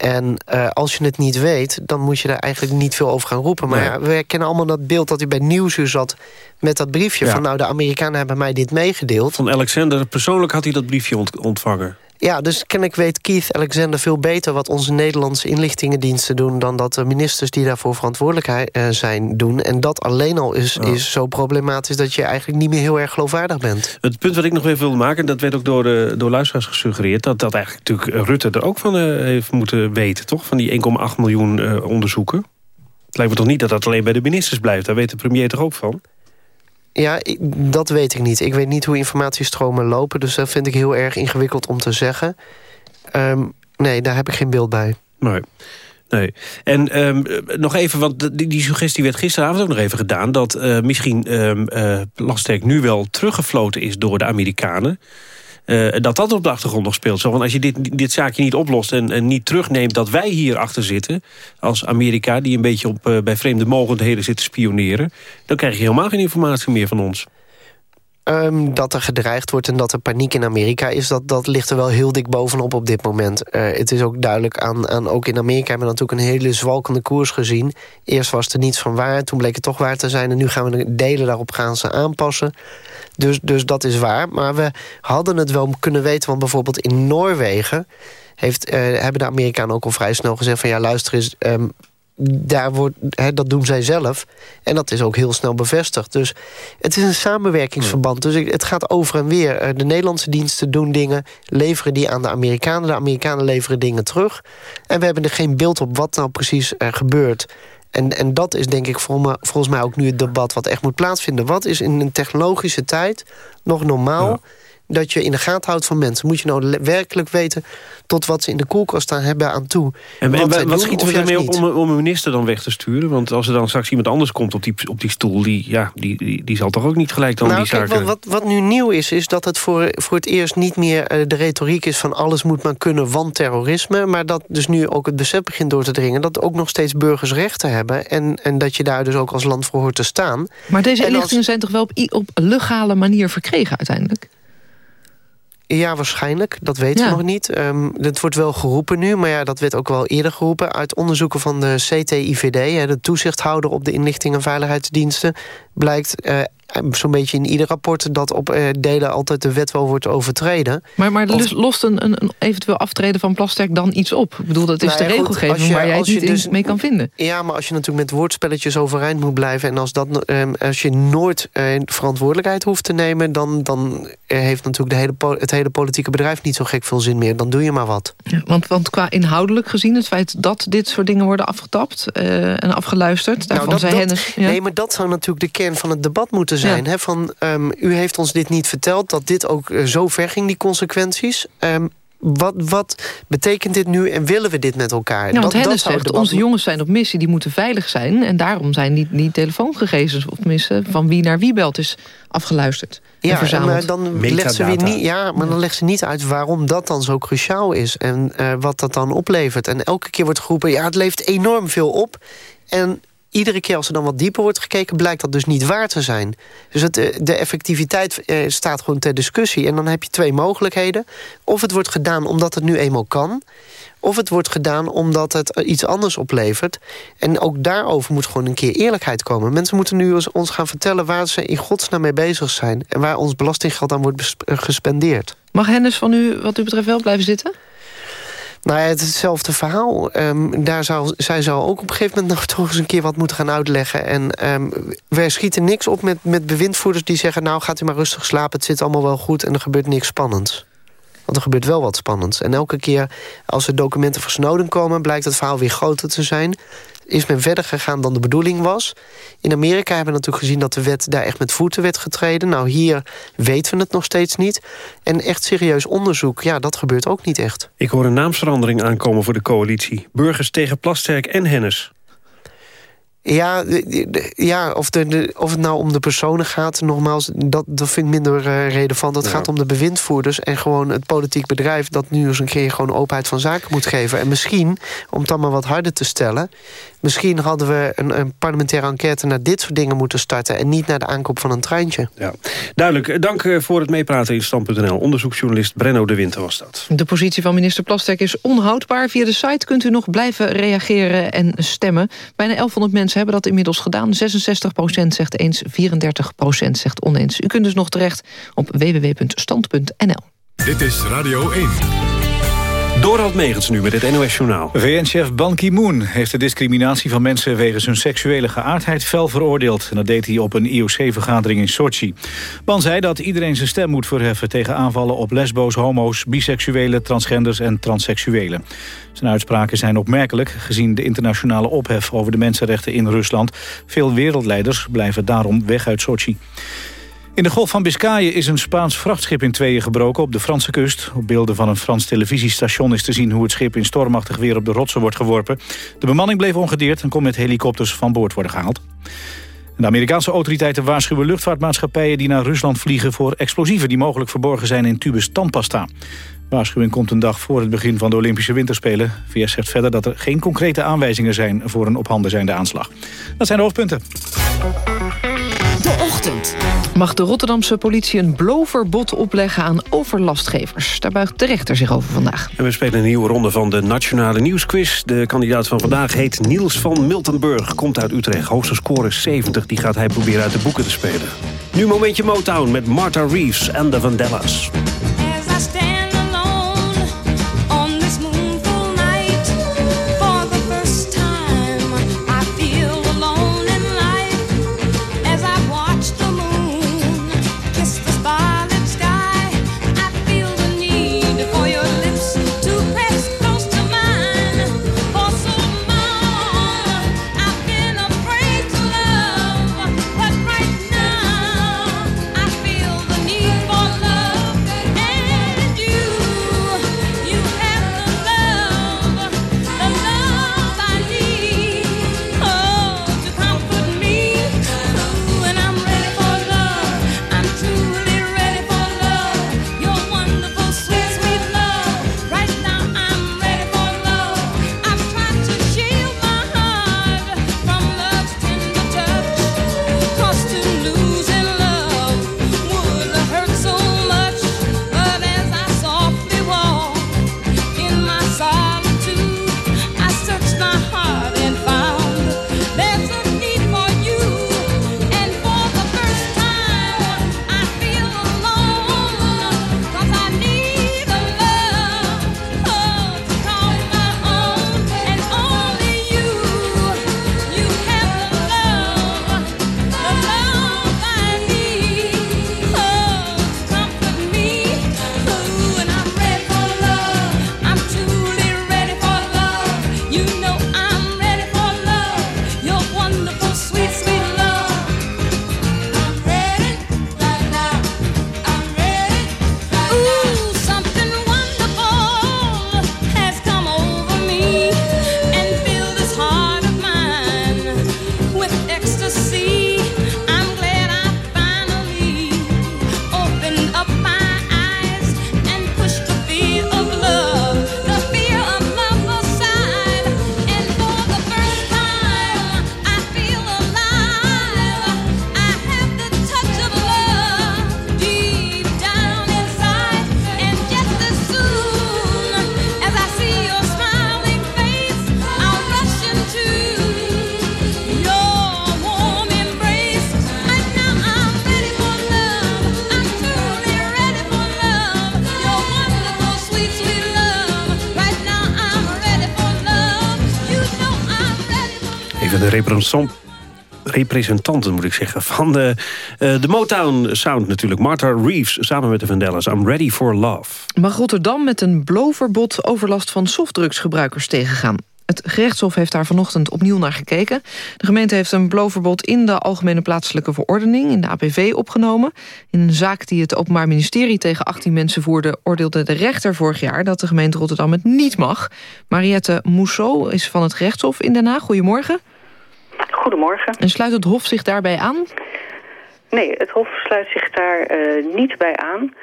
En uh, als je het niet weet, dan moet je daar eigenlijk niet veel over gaan roepen. Maar ja, we kennen allemaal dat beeld dat u bij Nieuwsuur zat... met dat briefje ja. van nou, de Amerikanen hebben mij dit meegedeeld. Van Alexander, persoonlijk had hij dat briefje ont ontvangen. Ja, dus kennelijk weet Keith Alexander veel beter... wat onze Nederlandse inlichtingendiensten doen... dan dat de ministers die daarvoor verantwoordelijk zijn doen. En dat alleen al is, oh. is zo problematisch... dat je eigenlijk niet meer heel erg geloofwaardig bent. Het punt wat ik nog even wilde maken... dat werd ook door, de, door luisteraars gesuggereerd... dat, dat eigenlijk natuurlijk Rutte er ook van uh, heeft moeten weten, toch? Van die 1,8 miljoen uh, onderzoeken. Het lijkt me toch niet dat dat alleen bij de ministers blijft? Daar weet de premier toch ook van? Ja, dat weet ik niet. Ik weet niet hoe informatiestromen lopen... dus dat vind ik heel erg ingewikkeld om te zeggen. Um, nee, daar heb ik geen beeld bij. Nee. Nee. En um, nog even, want die, suggestie werd gisteravond ook nog even gedaan... dat uh, misschien um, nu wel teruggefloten is door de Amerikanen... Uh, dat dat op de achtergrond nog speelt. Zo, want als je dit, dit zaakje niet oplost en, en niet terugneemt... dat wij hier achter zitten, als Amerika... die een beetje op, uh, bij vreemde mogendheden zit te spioneren... dan krijg je helemaal geen informatie meer van ons. Um, dat er gedreigd wordt en dat er paniek in Amerika is... dat, dat ligt er wel heel dik bovenop op dit moment. Uh, het is ook duidelijk aan, aan... ook in Amerika hebben we natuurlijk een hele zwalkende koers gezien. Eerst was er niets van waar, toen bleek het toch waar te zijn... en nu gaan we de delen daarop gaan ze aanpassen. Dus, dus dat is waar. Maar we hadden het wel kunnen weten, want bijvoorbeeld in Noorwegen... Heeft, uh, hebben de Amerikanen ook al vrij snel gezegd van... ja, luister eens, um, daar wordt, he, dat doen zij zelf. En dat is ook heel snel bevestigd. Dus het is een samenwerkingsverband. Dus het gaat over en weer. De Nederlandse diensten doen dingen, leveren die aan de Amerikanen. De Amerikanen leveren dingen terug. En we hebben er geen beeld op wat nou precies er gebeurt. En, en dat is denk ik volgens mij ook nu het debat wat echt moet plaatsvinden. Wat is in een technologische tijd nog normaal... Ja dat je in de gaten houdt van mensen. Moet je nou werkelijk weten tot wat ze in de koelkast staan hebben aan toe. En, wat en wat doen schieten we daarmee op om, om een minister dan weg te sturen? Want als er dan straks iemand anders komt op die, op die stoel... die, ja, die, die, die zal toch ook niet gelijk dan nou, die kijk, zaken... wat, wat, wat nu nieuw is, is dat het voor, voor het eerst niet meer eh, de retoriek is van alles moet maar kunnen, want terrorisme. Maar dat dus nu ook het besef begint door te dringen dat ook nog steeds burgers rechten hebben. En, en dat je daar dus ook als land voor hoort te staan. Maar deze als- inlichtingen zijn toch wel op, op legale manier verkregen uiteindelijk? Ja, waarschijnlijk. Dat weten Ja. we nog niet. Ehm het wordt wel geroepen nu, maar ja, dat werd ook wel eerder geroepen. Uit onderzoeken van de CTIVD, de toezichthouder op de inlichting en veiligheidsdiensten... blijkt eh, zo'n beetje in ieder rapport dat op eh, delen altijd de wet wel wordt overtreden. Maar, maar Of- lost een, een, een eventueel aftreden van Plasterk dan iets op? Ik bedoel, dat is Nou de ja, regelgeving je- waar jij het niet in dus- mee kan vinden. Ja, maar als je natuurlijk met woordspelletjes overeind moet blijven... en als, dat, ehm, als je nooit eh, verantwoordelijkheid hoeft te nemen... dan, dan eh, heeft natuurlijk de hele, het hele politieke bedrijf niet zo gek veel zin meer. Dan doe je maar wat. Ja, want, want qua inhoudelijk gezien, het feit dat dit soort dingen worden afgetapt eh, en afgeluisterd, daarvan Nou, dat- zei dat- Hennis... ja. Nee, maar dat zou natuurlijk de kern van het debat moeten zijn. Hè? Van, ehm, u heeft ons dit niet verteld, dat dit ook eh, zo ver ging, die consequenties. Ehm, wat, wat betekent dit nu en willen we dit met elkaar? Ja, want Dat- zegt, debat onze jongens zijn op missie, die moeten veilig zijn... en daarom zijn die, die telefoongegevens, of tenminste van wie naar wie belt, is afgeluisterd en Ja, verzameld. maar dan legt ze weer niet, ja, maar dan legt ze niet uit waarom dat dan zo cruciaal is en eh, wat dat dan oplevert. En elke keer wordt geroepen, ja, het levert enorm veel op. En iedere keer als er dan wat dieper wordt gekeken, blijkt dat dus niet waar te zijn. Dus het, eh, de effectiviteit eh, staat gewoon ter discussie. En dan heb je twee mogelijkheden. Of het wordt gedaan omdat het nu eenmaal kan. Of het wordt gedaan omdat het eh, iets anders oplevert. En ook daarover moet gewoon een keer eerlijkheid komen. Mensen moeten nu ons- gaan vertellen waar ze in godsnaam mee bezig zijn. En waar ons belastinggeld aan wordt gespendeerd. Mag Hennis van u wat u betreft wel blijven zitten? Nou ja, het is hetzelfde verhaal. Ehm, daar zou, zij zou ook op een gegeven moment nog toch eens een keer wat moeten gaan uitleggen. En ehm, wij schieten niks op met, met bewindvoerders die zeggen... nou, gaat u maar rustig slapen, het zit allemaal wel goed... en er gebeurt niks spannends. Want er gebeurt wel wat spannends. En elke keer als er documenten van Snowden komen... blijkt het verhaal weer groter te zijn. Is men verder gegaan dan de bedoeling was. In Amerika hebben we natuurlijk gezien dat de wet daar echt met voeten werd getreden. Nou, hier weten we het nog steeds niet. En echt serieus onderzoek, ja, dat gebeurt ook niet echt. Ik hoor een naamsverandering aankomen voor de coalitie. Burgers tegen Plasterk en Hennis. Ja, de- de- de- ja of, de, de- of het nou om de personen gaat, nogmaals, dat, dat vind ik minder eh, relevant. Het Ja. gaat om de bewindvoerders en gewoon het politiek bedrijf... dat nu eens een keer gewoon openheid van zaken moet geven. En misschien, om het dan maar wat harder te stellen... misschien hadden we een, een parlementaire enquête naar dit soort dingen moeten starten... en niet naar de aankoop van een treintje. Ja. Duidelijk, dank eh, voor het meepraten in Stand.nl. Onderzoeksjournalist Brenno de Winter was dat. De positie van minister Plasterk is onhoudbaar. Via de site kunt u nog blijven reageren en stemmen. Bijna 1100 mensen hebben dat inmiddels gedaan. 66% zegt eens, 34% zegt oneens. U kunt dus nog terecht op www.stand.nl. Dit is Radio 1. Dorald Megens nu met het NOS Journaal. VN-chef Ban Ki-moon heeft de discriminatie van mensen wegens hun seksuele geaardheid fel veroordeeld. Dat deed hij op een IOC-vergadering in Sochi. Ban zei dat iedereen zijn stem moet verheffen tegen aanvallen op lesbo's, homo's, biseksuelen, transgenders en transseksuelen. Zijn uitspraken zijn opmerkelijk gezien de internationale ophef over de mensenrechten in Rusland. Veel wereldleiders blijven daarom weg uit Sochi. In de Golf van Biscayen is een Spaans vrachtschip in tweeën gebroken op de Franse kust. Op beelden van een Frans televisiestation is te zien hoe het schip in stormachtig weer op de rotsen wordt geworpen. De bemanning bleef ongedeerd en kon met helikopters van boord worden gehaald. De Amerikaanse autoriteiten waarschuwen luchtvaartmaatschappijen die naar Rusland vliegen voor explosieven die mogelijk verborgen zijn in tubes tandpasta. De waarschuwing komt een dag voor het begin van de Olympische Winterspelen. VS zegt verder dat er geen concrete aanwijzingen zijn voor een op handen zijnde aanslag. Dat zijn de hoofdpunten. Ochtend. Mag de Rotterdamse politie een blowverbod opleggen aan overlastgevers? Daar buigt de rechter zich over vandaag. En we spelen een nieuwe ronde van de Nationale Nieuwsquiz. De kandidaat van vandaag heet Niels van Miltenburg. Komt uit Utrecht. Hoogste score is 70. Die gaat hij proberen uit de boeken te spelen. Nu momentje Motown met Martha Reeves en de Vandellas. Representant representanten, moet ik zeggen, van de, uh, de Motown Sound natuurlijk. Martha Reeves samen met de Vandellas. I'm ready for love. Mag Rotterdam met een blowverbod overlast van softdrugsgebruikers tegengaan? Het gerechtshof heeft daar vanochtend opnieuw naar gekeken. De gemeente heeft een blowverbod in de Algemene Plaatselijke Verordening... in de APV opgenomen. In een zaak die het Openbaar Ministerie tegen 18 mensen voerde... oordeelde de rechter vorig jaar dat de gemeente Rotterdam het niet mag. Mariette Mousseau is van het gerechtshof in Den Haag. Goedemorgen. Goedemorgen. En sluit het Hof zich daarbij aan? Nee, het Hof sluit zich daar uh, niet bij aan.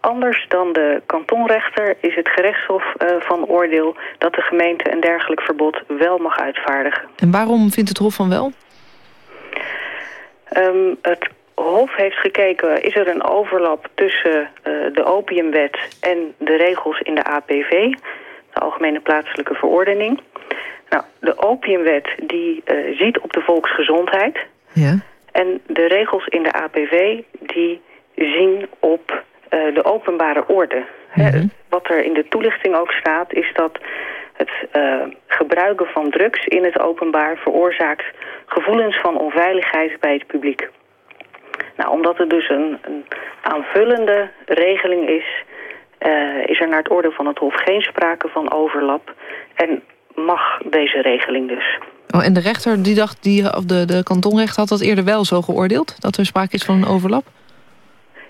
Anders dan de kantonrechter is het gerechtshof uh, van oordeel... dat de gemeente een dergelijk verbod wel mag uitvaardigen. En waarom vindt het Hof van wel? Um, het Hof heeft gekeken, is er een overlap tussen uh, de opiumwet... en de regels in de APV, de Algemene Plaatselijke Verordening... Nou, de opiumwet die uh, ziet op de volksgezondheid. Ja. En de regels in de APV die zien op uh, de openbare orde. Mm -hmm. wat er in de toelichting ook staat is dat het uh, gebruiken van drugs in het openbaar veroorzaakt gevoelens van onveiligheid bij het publiek. Nou, omdat het dus een, een aanvullende regeling is, is er naar het oordeel van het Hof geen sprake van overlap. En mag deze regeling dus. Oh, en de rechter, die dacht, die, of de, de kantonrechter had dat eerder wel zo geoordeeld? Dat er sprake is van een overlap?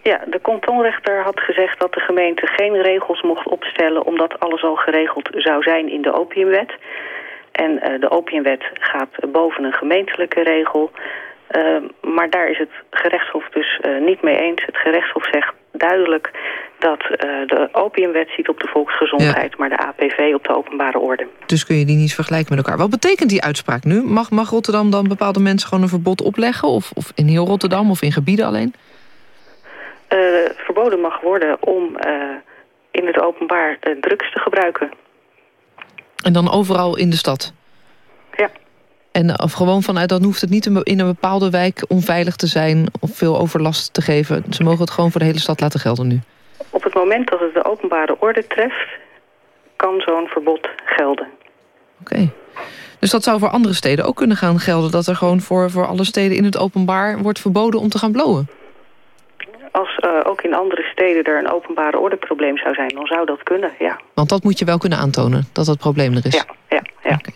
Ja, de kantonrechter had gezegd dat de gemeente geen regels mocht opstellen... omdat alles al geregeld zou zijn in de opiumwet. En uh, de opiumwet gaat boven een gemeentelijke regel... Uh, maar daar is het gerechtshof dus uh, niet mee eens. Het gerechtshof zegt duidelijk dat uh, de opiumwet ziet op de volksgezondheid... Ja. maar de APV op de openbare orde. Dus kun je die niet vergelijken met elkaar. Wat betekent die uitspraak nu? Mag, mag Rotterdam dan bepaalde mensen gewoon een verbod opleggen? Of, of in heel Rotterdam of in gebieden alleen? Uh, verboden mag worden om uh, in het openbaar drugs te gebruiken. En dan overal in de stad? En of gewoon vanuit, dan hoeft het niet in een bepaalde wijk onveilig te zijn... of veel overlast te geven. Ze mogen het gewoon voor de hele stad laten gelden nu. Op het moment dat het de openbare orde treft... kan zo'n verbod gelden. Oké. Okay. Dus dat zou voor andere steden ook kunnen gaan gelden... dat er gewoon voor, voor alle steden in het openbaar wordt verboden om te gaan blowen? Als uh, ook in andere steden er een openbare ordeprobleem zou zijn... dan zou dat kunnen, ja. Want dat moet je wel kunnen aantonen, dat dat probleem er is? Ja, ja, ja. Okay.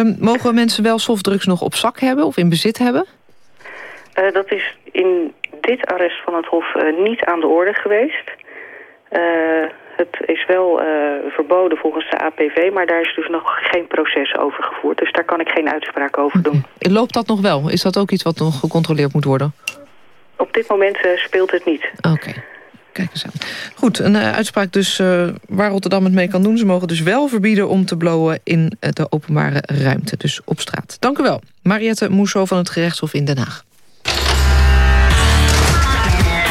Um, mogen mensen wel softdrugs nog op zak hebben of in bezit hebben? Uh, dat is in dit arrest van het Hof uh, niet aan de orde geweest. Het is wel verboden volgens de APV, maar daar is dus nog geen proces over gevoerd. Dus daar kan ik geen uitspraak over doen. Okay. Loopt dat nog wel? Is dat ook iets wat nog gecontroleerd moet worden? Op dit moment speelt het niet. Oké. Okay. Kijk eens aan. Goed, een uh, uitspraak dus uh, waar Rotterdam het mee kan doen. Ze mogen dus wel verbieden om te blowen in uh, de openbare ruimte. Dus op straat. Dank u wel. Mariette Moesseau van het gerechtshof in Den Haag.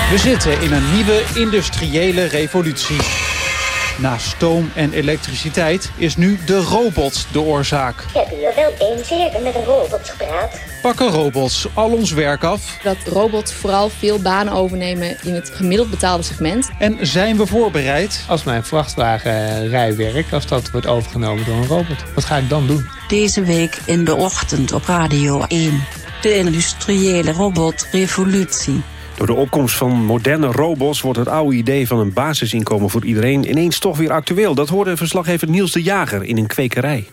We zitten in een nieuwe industriële revolutie. Na stoom en elektriciteit is nu de robot de oorzaak. Ik heb hier wel eens eerder met een robot gepraat. Pakken robots al ons werk af? Dat robots vooral veel banen overnemen in het gemiddeld betaalde segment. En zijn we voorbereid? Als mijn vrachtwagenrijwerk, als dat wordt overgenomen door een robot, wat ga ik dan doen? Deze week in de ochtend op Radio 1. De industriële robotrevolutie. Door de opkomst van moderne robots wordt het oude idee van een basisinkomen voor iedereen ineens toch weer actueel. Dat hoorde verslaggever Niels de Jager in een kwekerij.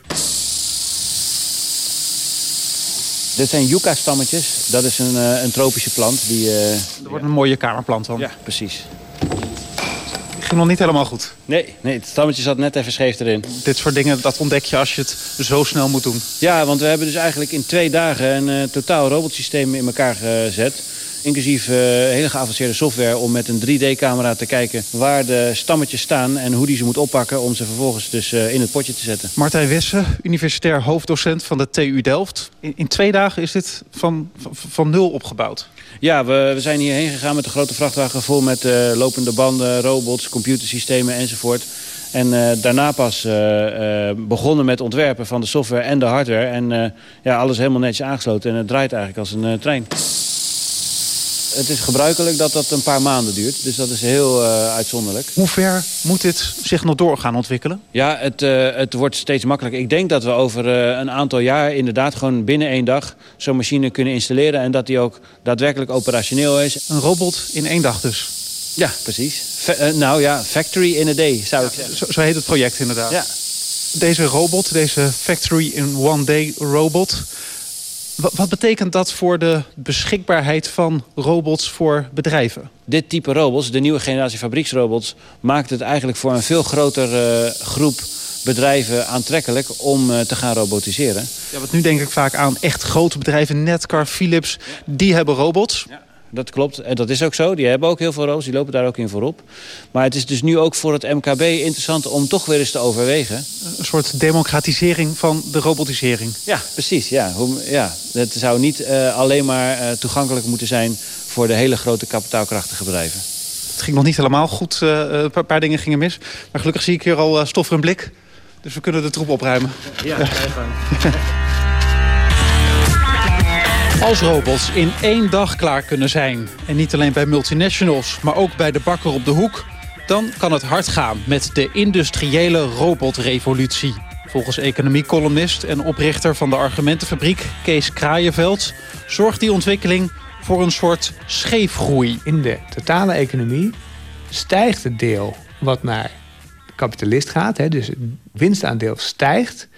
Dit zijn yucca-stammetjes. Dat is een, uh, een tropische plant. Die, uh... Dat wordt een mooie kamerplant dan. Ja, precies. Het ging nog niet helemaal goed. Nee, nee, het stammetje zat net even scheef erin. Dit soort dingen, dat ontdek je als je het zo snel moet doen. Ja, want we hebben dus eigenlijk in twee dagen een uh, totaal robotsysteem in elkaar gezet. Inclusief uh, hele geavanceerde software om met een 3D-camera te kijken waar de stammetjes staan en hoe die ze moet oppakken om ze vervolgens dus uh, in het potje te zetten. Martijn Wesse, universitair hoofddocent van de TU Delft. In, in twee dagen is dit van, van, van, nul opgebouwd. Ja, we, we zijn hierheen gegaan met een grote vrachtwagen vol met uh, lopende banden, robots, computersystemen enzovoort. En uh, daarna pas uh, begonnen met ontwerpen van de software en de hardware. En ja, alles helemaal netjes aangesloten en het draait eigenlijk als een trein. Het is gebruikelijk dat dat een paar maanden duurt. Dus dat is heel uh, uitzonderlijk. Hoe ver moet dit zich nog door gaan ontwikkelen? Ja, het, uh, het wordt steeds makkelijker. Ik denk dat we over uh, een aantal jaar inderdaad gewoon binnen één dag... zo'n machine kunnen installeren en dat die ook daadwerkelijk operationeel is. Een robot in één dag dus? Ja, precies. Fa nou ja, factory in a day zou ik zeggen. Zo, zo heet het project inderdaad. Ja. Deze robot, deze factory in one day robot... Wat betekent dat voor de beschikbaarheid van robots voor bedrijven? Dit type robots, de nieuwe generatie fabrieksrobots... maakt het eigenlijk voor een veel grotere groep bedrijven aantrekkelijk om uh, te gaan robotiseren. Ja, want nu denk ik vaak aan echt grote bedrijven, Netcar, Philips, die hebben robots. Ja dat klopt. En dat is ook zo. Die hebben ook heel veel robots. Die lopen daar ook in voorop. Maar het is dus nu ook voor het MKB interessant om toch weer eens te overwegen. Een soort democratisering van de robotisering. Ja, precies. Ja. Hoe, ja. Het zou niet uh, alleen maar uh, toegankelijk moeten zijn voor de hele grote kapitaalkrachtige bedrijven. Het ging nog niet helemaal goed. Uh, een paar, paar, dingen gingen mis. Maar gelukkig zie ik hier al stof en blik. Dus we kunnen de troep opruimen. Ja, Als robots in één dag klaar kunnen zijn... en niet alleen bij multinationals, maar ook bij de bakker op de hoek... dan kan het hard gaan met de industriële robotrevolutie. Volgens economiecolumnist en oprichter van de Argumentenfabriek... Kees Kraaienveld zorgt die ontwikkeling voor een soort scheefgroei. In de totale economie stijgt het deel wat naar kapitalist gaat... Hè, dus het winstaandeel stijgt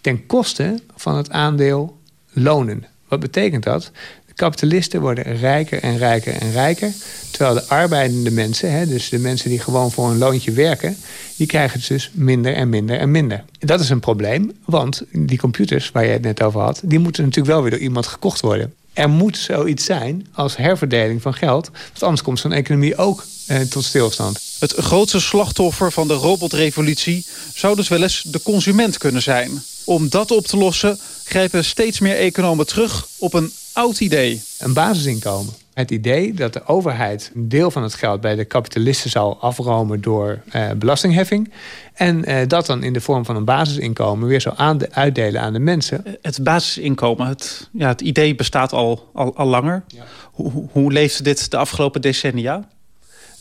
ten koste van het aandeel lonen. Wat betekent dat? De kapitalisten worden rijker en rijker en rijker. Terwijl de arbeidende mensen, hè, dus de mensen die gewoon voor een loontje werken... die krijgen het dus minder en minder en minder. Dat is een probleem, want die computers waar je het net over had... die moeten natuurlijk wel weer door iemand gekocht worden. Er moet zoiets zijn als herverdeling van geld... want anders komt zo'n economie ook eh, tot stilstand. Het grootste slachtoffer van de robotrevolutie... zou dus wel eens de consument kunnen zijn. Om dat op te lossen grijpen steeds meer economen terug op een oud idee. Een basisinkomen. Het idee dat de overheid een deel van het geld bij de kapitalisten zal afromen door eh, belastingheffing. En eh, dat dan in de vorm van een basisinkomen weer zo aan de, uitdelen aan de mensen. Het basisinkomen, het, ja, het idee bestaat al, al, al langer. Ja. Hoe, hoe leefde dit de afgelopen decennia?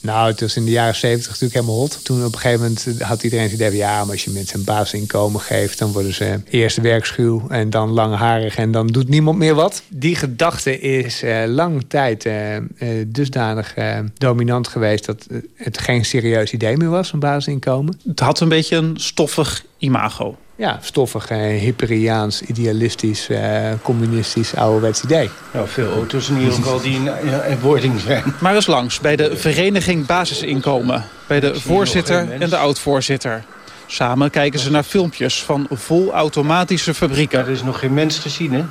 Nou, het was in de jaren zeventig natuurlijk helemaal hot. Toen op een gegeven moment had iedereen het idee van... ja, maar als je mensen een basisinkomen geeft... dan worden ze eerst werkschuw en dan langharig... en dan doet niemand meer wat. Die gedachte is uh, lang tijd uh, uh, dusdanig dominant geweest... dat het geen serieus idee meer was, een basisinkomen. Het had een beetje een stoffig imago. Ja, stoffig, eh, hyperiaans, idealistisch, eh, communistisch, ouderwets idee. Nou, veel auto's in ieder geval die in, in wording zijn. Maar eens langs, bij de vereniging Basisinkomen. Bij de voorzitter en de oud-voorzitter. Samen kijken ze naar filmpjes van volautomatische fabrieken. er is nog geen mens gezien, hè?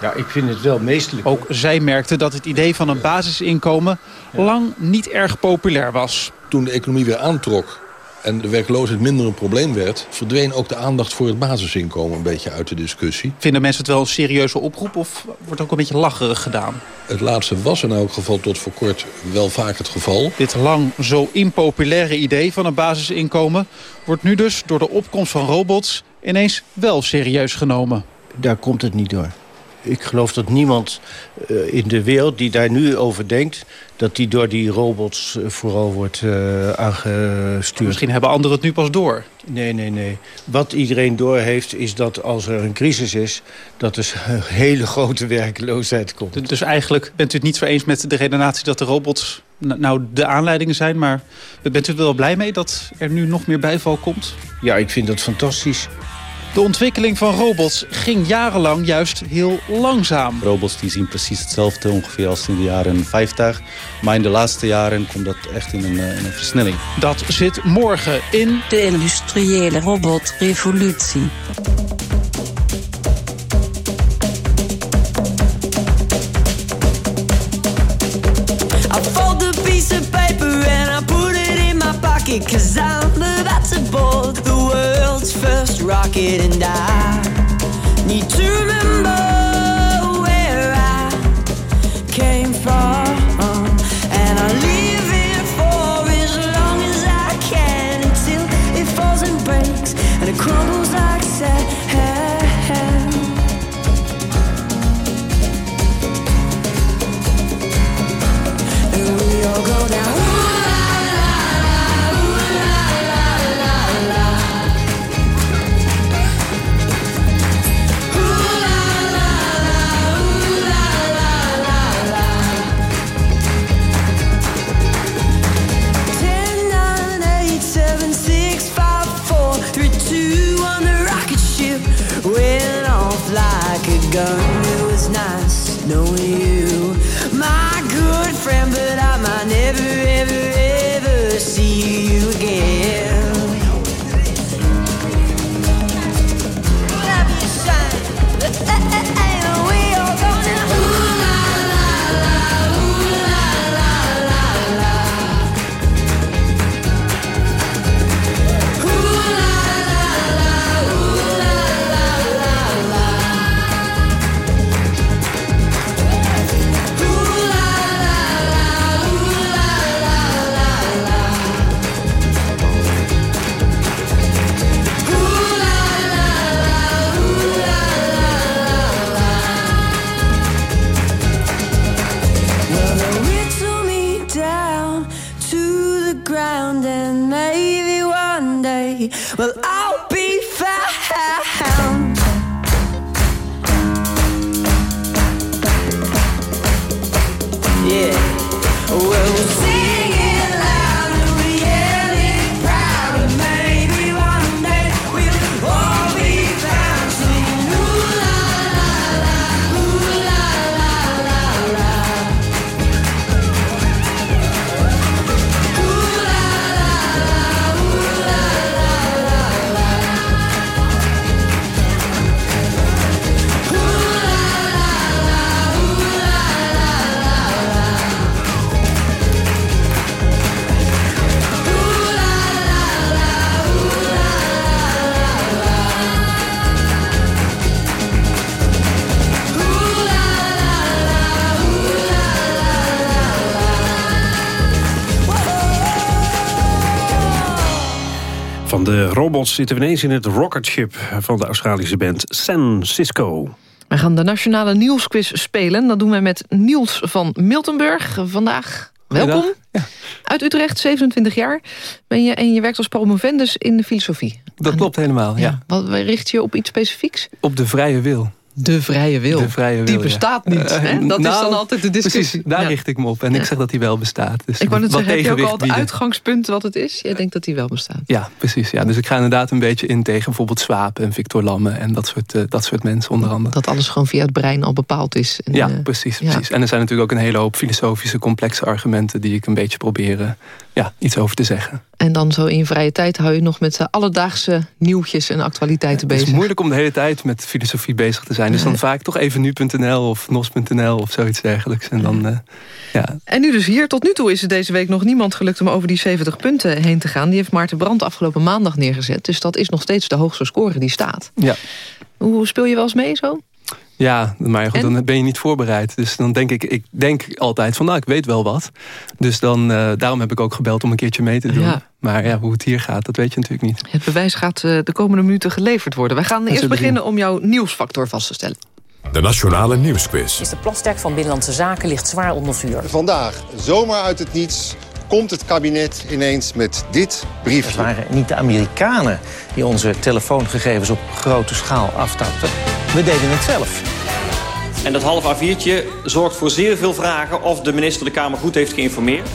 Ja, ik vind het wel meestelijk. Ook zij merkten dat het idee van een basisinkomen lang niet erg populair was. Toen de economie weer aantrok en de werkloosheid minder een probleem werd... verdween ook de aandacht voor het basisinkomen een beetje uit de discussie. Vinden mensen het wel een serieuze oproep of wordt ook een beetje lacherig gedaan? Het laatste was in elk geval tot voor kort wel vaak het geval. Dit lang zo impopulaire idee van een basisinkomen... wordt nu dus door de opkomst van robots ineens wel serieus genomen. Daar komt het niet door. Ik geloof dat niemand uh, in de wereld die daar nu over denkt... dat die door die robots uh, vooral wordt uh, aangestuurd. Misschien hebben anderen het nu pas door. Nee, nee, nee. Wat iedereen door heeft is dat als er een crisis is... dat er een hele grote werkloosheid komt. Dus eigenlijk bent u het niet zo eens met de redenatie dat de robots nou de aanleidingen zijn... maar bent u er wel blij mee dat er nu nog meer bijval komt? Ja, ik vind dat fantastisch. De ontwikkeling van robots ging jarenlang juist heel langzaam. Robots die zien precies hetzelfde ongeveer als in de jaren 50. Maar in de laatste jaren komt dat echt in een, in een versnelling. Dat zit morgen in... De industriële robotrevolutie. And I. robots zitten we ineens in het rocketship van de Australische band San Cisco. We gaan de Nationale Nieuwsquiz spelen. Dat doen we met Niels van Miltenburg. Vandaag welkom. Uit Utrecht, 27 jaar. Ben je, en je werkt als promovendus in de filosofie. Dat klopt helemaal, ja. Wat richt je op iets specifieks? Op de vrije wil. De vrije wil. De vrije wil, Die ja. bestaat niet. Eh, hè? Dat is nou, dan altijd de discussie. Precies, daar Ja. richt ik me op. En ik zeg dat die wel bestaat. Dus Ik wou net zeggen, heb je ook al het bieden. uitgangspunt wat het is? Jij denkt dat die wel bestaat. Ja, precies. Ja. Dus ik ga inderdaad een beetje in tegen bijvoorbeeld Swaap en Victor Lamme... en dat soort, eh, dat soort mensen onder andere. Dat alles gewoon via het brein al bepaald is. En, Ja, eh, precies, precies. En er zijn natuurlijk ook een hele hoop filosofische, complexe argumenten... die ik een beetje probeer eh, ja, iets over te zeggen. En dan zo in je vrije tijd hou je nog met de alledaagse nieuwtjes en actualiteiten Het is bezig. moeilijk om de hele tijd met filosofie bezig te zijn. Dus dan vaak toch even nu.nl of nos.nl of zoiets dergelijks. En dan, eh, ja, En nu dus hier. Tot nu toe is het deze week nog niemand gelukt om over die 70 punten heen te gaan. Die heeft Maarten Brandt afgelopen maandag neergezet. Dus dat is nog steeds de hoogste score die staat. ja. Hoe speel je wel eens mee zo? Ja, maar goed, En? dan ben je niet voorbereid. Dus dan denk ik, ik denk altijd van, nou, ik weet wel wat. Dus dan, eh, daarom heb ik ook gebeld om een keertje mee te doen. Ja. Maar ja, hoe het hier gaat, dat weet je natuurlijk niet. Het bewijs gaat eh, de komende minuten geleverd worden. Wij gaan Dat eerst beginnen om jouw nieuwsfactor vast te stellen. De Nationale Nieuwsquiz. Minister Plasterk van Binnenlandse Zaken ligt zwaar onder vuur. Vandaag, zomaar uit het niets, komt het kabinet ineens met dit briefje. Het waren niet de Amerikanen die onze telefoongegevens op grote schaal aftapten. We deden het zelf. En dat half A4'tje zorgt voor zeer veel vragen of de minister de Kamer goed heeft geïnformeerd.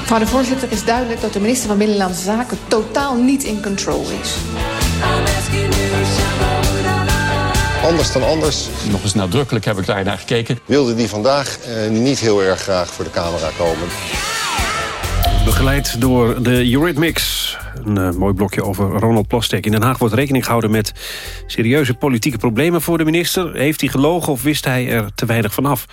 Mevrouw de voorzitter, het is duidelijk dat de minister van Binnenlandse Zaken totaal niet in control is. Anders dan anders. Nog eens nadrukkelijk heb ik daar naar gekeken. Wilde die vandaag eh, niet heel erg graag voor de camera komen. Begeleid door de Eurythmics. Een eh, mooi blokje over Ronald Plastek. In Den Haag wordt rekening gehouden met serieuze politieke problemen voor de minister. Heeft hij gelogen of wist hij er te weinig van af?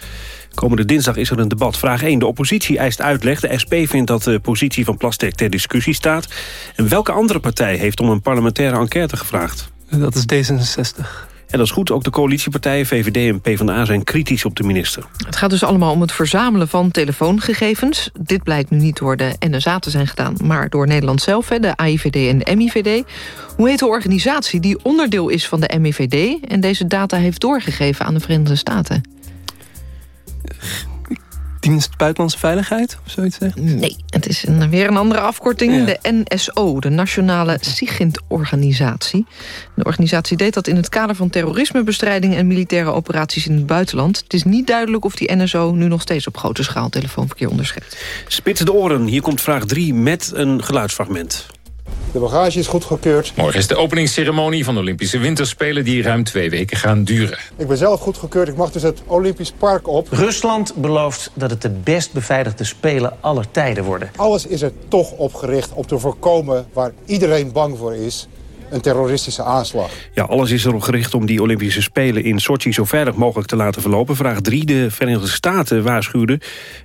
Komende dinsdag is er een debat. Vraag 1. De oppositie eist uitleg. De SP vindt dat de positie van Plastek ter discussie staat. En welke andere partij heeft om een parlementaire enquête gevraagd? Dat is D66. En dat is goed. Ook de coalitiepartijen VVD en PvdA zijn kritisch op de minister. Het gaat dus allemaal om het verzamelen van telefoongegevens. Dit blijkt nu niet door de NSA te zijn gedaan... maar door Nederland zelf, de AIVD en de MIVD. Hoe heet de organisatie die onderdeel is van de MIVD... en deze data heeft doorgegeven aan de Verenigde Staten? Dienst Buitenlandse Veiligheid of zoiets zeg? Nee, het is een, weer een andere afkorting. De NSO, de Nationale SIGINT-organisatie. De organisatie deed dat in het kader van terrorismebestrijding... en militaire operaties in het buitenland. Het is niet duidelijk of die NSO nu nog steeds op grote schaal telefoonverkeer onderschept. Spits de oren. Hier komt vraag 3 met een geluidsfragment. De bagage is goedgekeurd. Morgen is de openingsceremonie van de Olympische Winterspelen... die ruim twee weken gaan duren. Ik ben zelf goedgekeurd. Ik mag dus het Olympisch Park op. Rusland belooft dat het de best beveiligde Spelen aller tijden worden. Alles is er toch op gericht om te voorkomen waar iedereen bang voor is een terroristische aanslag. Ja, alles is erop gericht om die Olympische Spelen in Sochi zo veilig mogelijk te laten verlopen. Vraag 3. De Verenigde Staten waarschuwden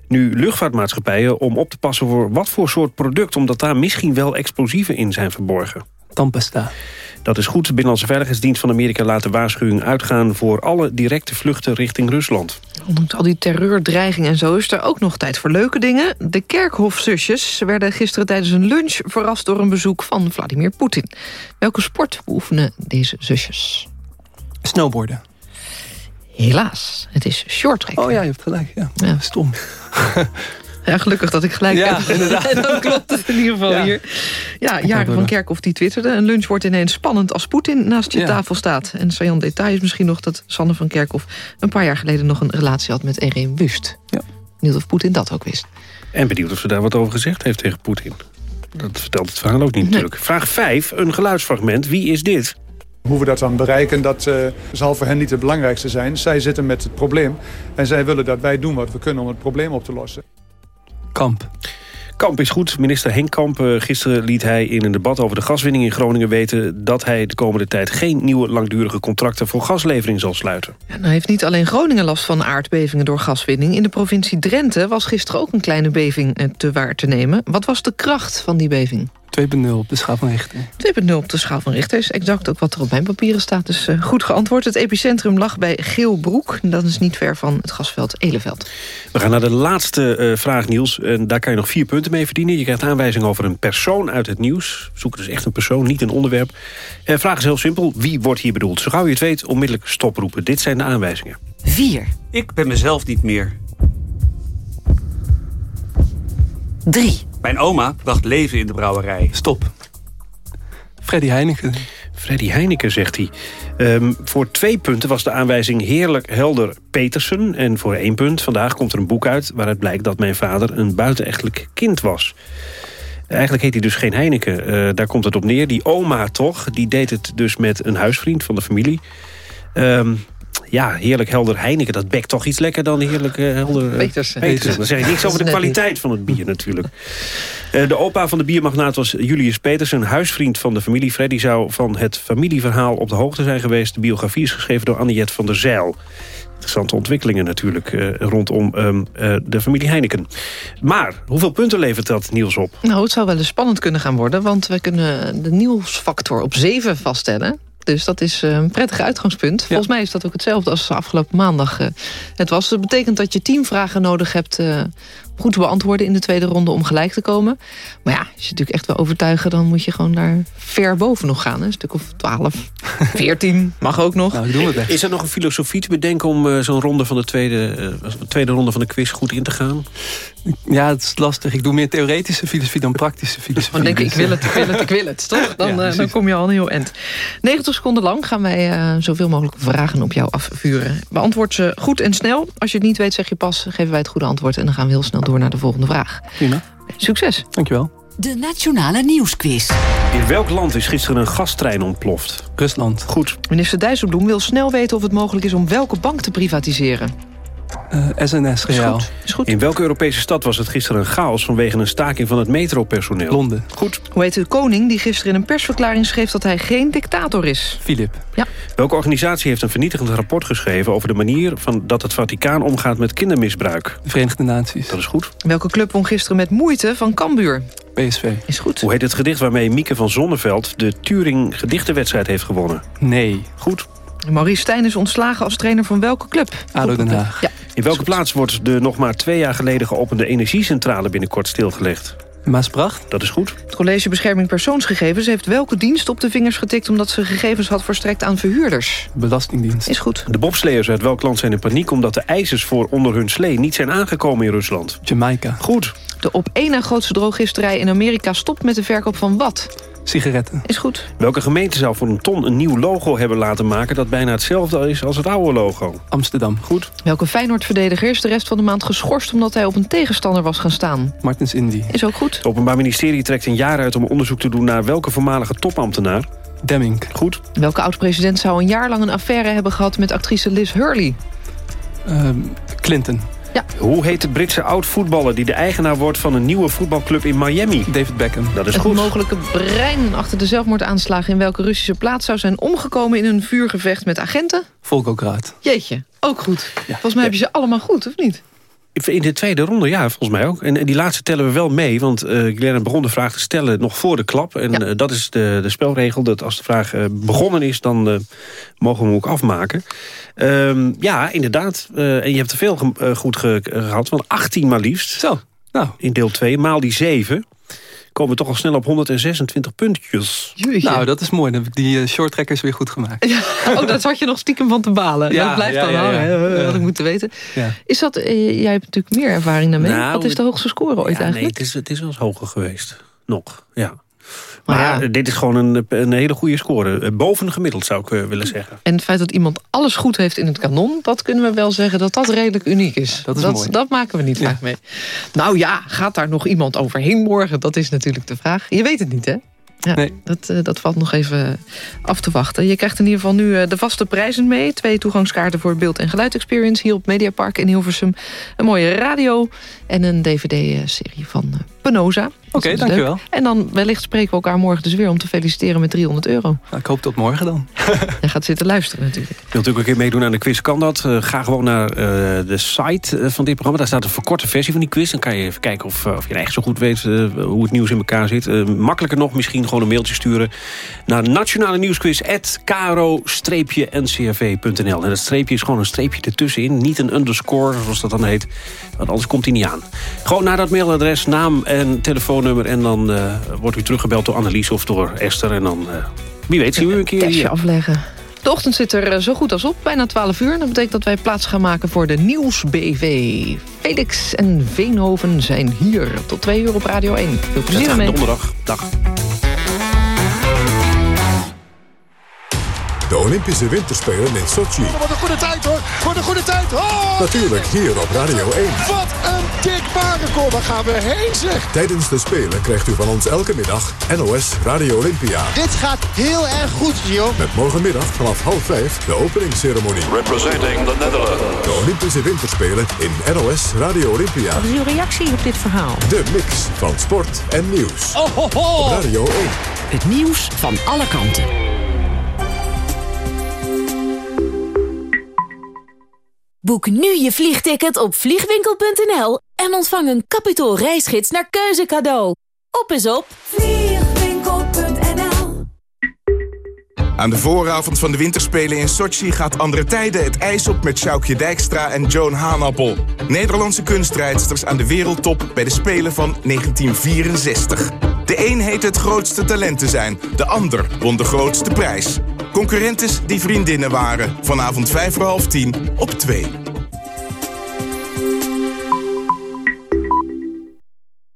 nu luchtvaartmaatschappijen om op te passen voor wat voor soort product, omdat daar misschien wel explosieven in zijn verborgen. Tandpasta. Dat is goed. De Binnenlandse Veiligheidsdienst van Amerika laat de waarschuwing uitgaan voor alle directe vluchten richting Rusland. Ondanks al die terreurdreiging en zo is er ook nog tijd voor leuke dingen. De Kerkhofzusjes werden gisteren tijdens een lunch verrast door een bezoek van Vladimir Poetin. Welke sport beoefenen deze zusjes? Snowboarden. Helaas, het is shorttrack. Oh ja, je hebt gelijk. Ja, Ja. stom. Ja, gelukkig dat ik gelijk Ja, heb. inderdaad. En dan klopt het in ieder geval Ja. hier. Ja, Jaren van Kerkhoff die twitterde... een lunch wordt ineens spannend als Poetin naast je Ja. tafel staat. En saillant detail is misschien nog dat Sanne van Kerkhoff... een paar jaar geleden nog een relatie had met Irene Wust. Ja. Niet of Poetin dat ook wist. En benieuwd of ze daar wat over gezegd heeft tegen Poetin. Dat vertelt het verhaal ook niet natuurlijk. Vraag 5. Een geluidsfragment. Wie is dit? Hoe we dat dan bereiken, dat eh, zal voor hen niet het belangrijkste zijn. Zij zitten met het probleem en zij willen dat wij doen wat we kunnen om het probleem op te lossen. Kamp. Kamp is goed. Minister Henk Kamp, eh, gisteren liet hij in een debat over de gaswinning in Groningen weten... dat hij de komende tijd geen nieuwe langdurige contracten voor gaslevering zal sluiten. Ja, nou heeft niet alleen Groningen last van aardbevingen door gaswinning. In de provincie Drenthe was gisteren ook een kleine beving eh, te waar te nemen. Wat was de kracht van die beving? 2.0 op de schaal van Richter. 2.0 op de schaal van Richter is exact ook wat er op mijn papieren staat. Dus eh, goed geantwoord. Het epicentrum lag bij Geelbroek. Dat is niet ver van het gasveld Eleveld. We gaan naar de laatste eh, vraag, Niels. En daar kan je nog vier punten mee verdienen. Je krijgt aanwijzing over een persoon uit het nieuws. Zoek dus echt een persoon, niet een onderwerp. Eh, vraag is heel simpel. Wie wordt hier bedoeld? Zo gauw je het weet, onmiddellijk stoproepen. Dit zijn de aanwijzingen. 4. Ik ben mezelf niet meer. 3. Mijn oma bracht leven in de brouwerij. Stop. Freddy Heineken. Freddy Heineken, zegt hij. Ehm, voor twee punten was de aanwijzing Heerlijk Helder Petersen. En voor één punt, vandaag komt er een boek uit... waaruit blijkt dat mijn vader een buitenechtelijk kind was. Eigenlijk heet hij dus geen Heineken. Eh, daar komt het op neer. Die oma toch, die deed het dus met een huisvriend van de familie. Ehm, ja, heerlijk helder Heineken, dat bekt toch iets lekker dan heerlijk eh, helder... eh, Petersen. Petersen. Dan zeg ik niks over de kwaliteit van het bier natuurlijk. Eh, de opa van de biermagnaat was Julius Petersen, huisvriend van de familie. Freddy zou van het familieverhaal op de hoogte zijn geweest. De biografie is geschreven door Anniette van der Zijl. Interessante ontwikkelingen natuurlijk eh, rondom ehm, eh, de familie Heineken. Maar hoeveel punten levert dat Niels op? Nou, het zou wel eens spannend kunnen gaan worden... want we kunnen de nieuwsfactor op 7 vaststellen. Dus dat is eh, een prettig uitgangspunt. Volgens mij is dat ook hetzelfde als afgelopen maandag eh, het was. Dat betekent dat je tien vragen nodig hebt... goed te beantwoorden in de tweede ronde om gelijk te komen. Maar ja, als je natuurlijk echt wil overtuigen... dan moet je gewoon daar ver boven nog gaan. Hè? Een stuk of 12, 14, mag ook nog. Nou, Is er nog een filosofie te bedenken om eh, zo'n ronde van de tweede, eh, tweede ronde van de quiz goed in te gaan? Ja, het is lastig. Ik doe meer theoretische filosofie dan praktische filosofie. Dan denk ik, ik wil het, ik wil het, ik wil het, toch? Dan, Ja, eh, dan kom je al een heel eind. 90 seconden lang gaan wij eh, zoveel mogelijk vragen op jou afvuren. Beantwoord ze goed en snel. Als je het niet weet, zeg je pas, geven wij het goede antwoord... en dan gaan we heel snel door naar de volgende vraag. Prima. Succes. Dankjewel. De Nationale Nieuwsquiz. In welk land is gisteren een gastrein ontploft? Rusland. Goed. Minister Dijsselbloem wil snel weten of het mogelijk is... om welke bank te privatiseren. Eh, SNS Reaal. Is goed. In welke Europese stad was het gisteren een chaos... vanwege een staking van het metropersoneel? Londen. Goed. Hoe heet de koning die gisteren in een persverklaring schreef... dat hij geen dictator is? Filip. Ja. Welke organisatie heeft een vernietigend rapport geschreven... over de manier van dat het Vaticaan omgaat met kindermisbruik? De Verenigde Naties. Dat is goed. Welke club won gisteren met moeite van Cambuur? PSV. Is goed. Hoe heet het gedicht waarmee Mieke van Zonneveld... de Turing gedichtenwedstrijd heeft gewonnen? Nee. Goed. Maurice Stijn is ontslagen als trainer van welke club? ADO Den Haag. Ja. In welke plaats wordt de nog maar twee jaar geleden geopende energiecentrale binnenkort stilgelegd? Maasbracht. Dat is goed. Het College Bescherming Persoonsgegevens heeft welke dienst op de vingers getikt... omdat ze gegevens had verstrekt aan verhuurders? Belastingdienst. Is goed. De bobsleers uit welk land zijn in paniek... omdat de ijzers voor onder hun slee niet zijn aangekomen in Rusland? Jamaica. Goed. De op één na grootste drooggisterij in Amerika stopt met de verkoop van wat? Sigaretten. Is goed. Welke gemeente zou voor een ton een nieuw logo hebben laten maken... dat bijna hetzelfde is als het oude logo? Amsterdam. Goed. Welke Feyenoord-verdediger is de rest van de maand geschorst... omdat hij op een tegenstander was gaan staan? Martins Indy. Is ook goed. Het Openbaar Ministerie trekt een jaar uit om onderzoek te doen... naar welke voormalige topambtenaar. Demming. Goed. Welke oud-president zou een jaar lang een affaire hebben gehad... met actrice Liz Hurley? Ehm, Clinton. Ja. Hoe heet de Britse oud-voetballer... die de eigenaar wordt van een nieuwe voetbalclub in Miami? David Beckham. Dat is het goed. mogelijke brein achter de zelfmoordaanslagen... in welke Russische plaats zou zijn omgekomen in een vuurgevecht met agenten? Volgograd. Jeetje, ook goed. Volgens mij heb je ze allemaal goed, of niet? In de tweede ronde, ja, volgens mij ook. En, en die laatste tellen we wel mee, want uh, Glenn begon de vraag te stellen nog voor de klap. En Ja. eh, dat is de, de spelregel, dat als de vraag eh, begonnen is, dan mogen we hem ook afmaken. Ehm, ja, inderdaad. en je hebt er veel ge- goed ge- gehad, van 18 maar liefst. Zo, nou. In deel 2, maal die 7, komen we toch al snel op 126 puntjes. Jeetje. Nou, dat is mooi. Dan heb ik die uh, shorttrackers weer goed gemaakt. Oh, dat zat je nog stiekem van te balen. Ja, dat blijft ja, dan ja, hangen, ja. hè? Ja. had ik moeten weten. Ja. Is dat, eh, jij hebt natuurlijk meer ervaring daarmee. Nou, Wat is de hoogste score ooit Ja, nee, eigenlijk? het is, het is wel eens hoger geweest. Nog, ja. Maar ja. dit is gewoon een, een hele goede score. Eh, Boven gemiddeld zou ik eh, willen zeggen. En het feit dat iemand alles goed heeft in het kanon... dat kunnen we wel zeggen dat dat redelijk uniek is. Dat is dat, mooi. dat maken we niet Ja. vaak mee. Nou ja, gaat daar nog iemand overheen morgen? Dat is natuurlijk de vraag. Je weet het niet, hè? Ja, Nee. dat, eh, dat valt nog even af te wachten. Je krijgt in ieder geval nu eh, de vaste prijzen mee. Twee toegangskaarten voor beeld- en geluid-experience... hier op Mediapark in Hilversum. Een mooie radio en een dvd-serie van Oké, is dankjewel. leuk. En dan wellicht spreken we elkaar morgen dus weer... om te feliciteren met 300 euro. Nou, ik hoop tot morgen dan. Jij gaat zitten luisteren natuurlijk. Wil natuurlijk een keer meedoen aan de quiz, kan dat. Eh, ga gewoon naar eh, de site eh, van dit programma. Daar staat een verkorte versie van die quiz. Dan kan je even kijken of, of je echt zo goed weet hoe het nieuws in elkaar zit. Eh, makkelijker nog, misschien gewoon een mailtje sturen... naar nationale nieuwsquiz ncrv.nl. En dat streepje is gewoon een streepje ertussenin. Niet een underscore, zoals dat dan heet. Want anders komt hij niet aan. Gewoon naar dat mailadres, naam en telefoonnummer... en dan eh, wordt u teruggebeld door Annelies of door Esther. En dan, eh, wie weet, zien we u een keer hier. afleggen. De ochtend zit er eh, zo goed als op, bijna 12 uur. Dat betekent dat wij plaats gaan maken voor de Nieuws-BV. Felix en Veenhoven zijn hier tot 2 uur op Radio 1. Veel plezier ermee. donderdag. Dag. De Olympische Winterspelen in Sochi. Wat een goede tijd hoor. Wat een goede tijd. Oh, Natuurlijk hier op Radio 1. wat een baanrecord. Waar gaan we heen zeg. Tijdens de Spelen krijgt u van ons elke middag NOS Radio Olympia. Dit gaat heel erg goed, Gio. Met morgenmiddag vanaf half vijf de openingsceremonie. Representing the Netherlands. De Olympische Winterspelen in NOS Radio Olympia. Wat is uw reactie op dit verhaal? De mix van sport en nieuws. Oh, ho, ho. Op Radio 1. Het nieuws van alle kanten. Boek nu je vliegticket op vliegwinkel.nl en ontvang een kapitaal reisgids naar keuze cadeau. Op is op Aan de vooravond van de winterspelen in Sochi gaat andere tijden het ijs op met Sjoukje Dijkstra en Joan Haanappel. Nederlandse kunstrijdsters aan de wereldtop bij de Spelen van 1964. De een heet het grootste talent te zijn, de ander won de grootste prijs. Concurrentes die vriendinnen waren, vanavond 5 voor half 10 op 2.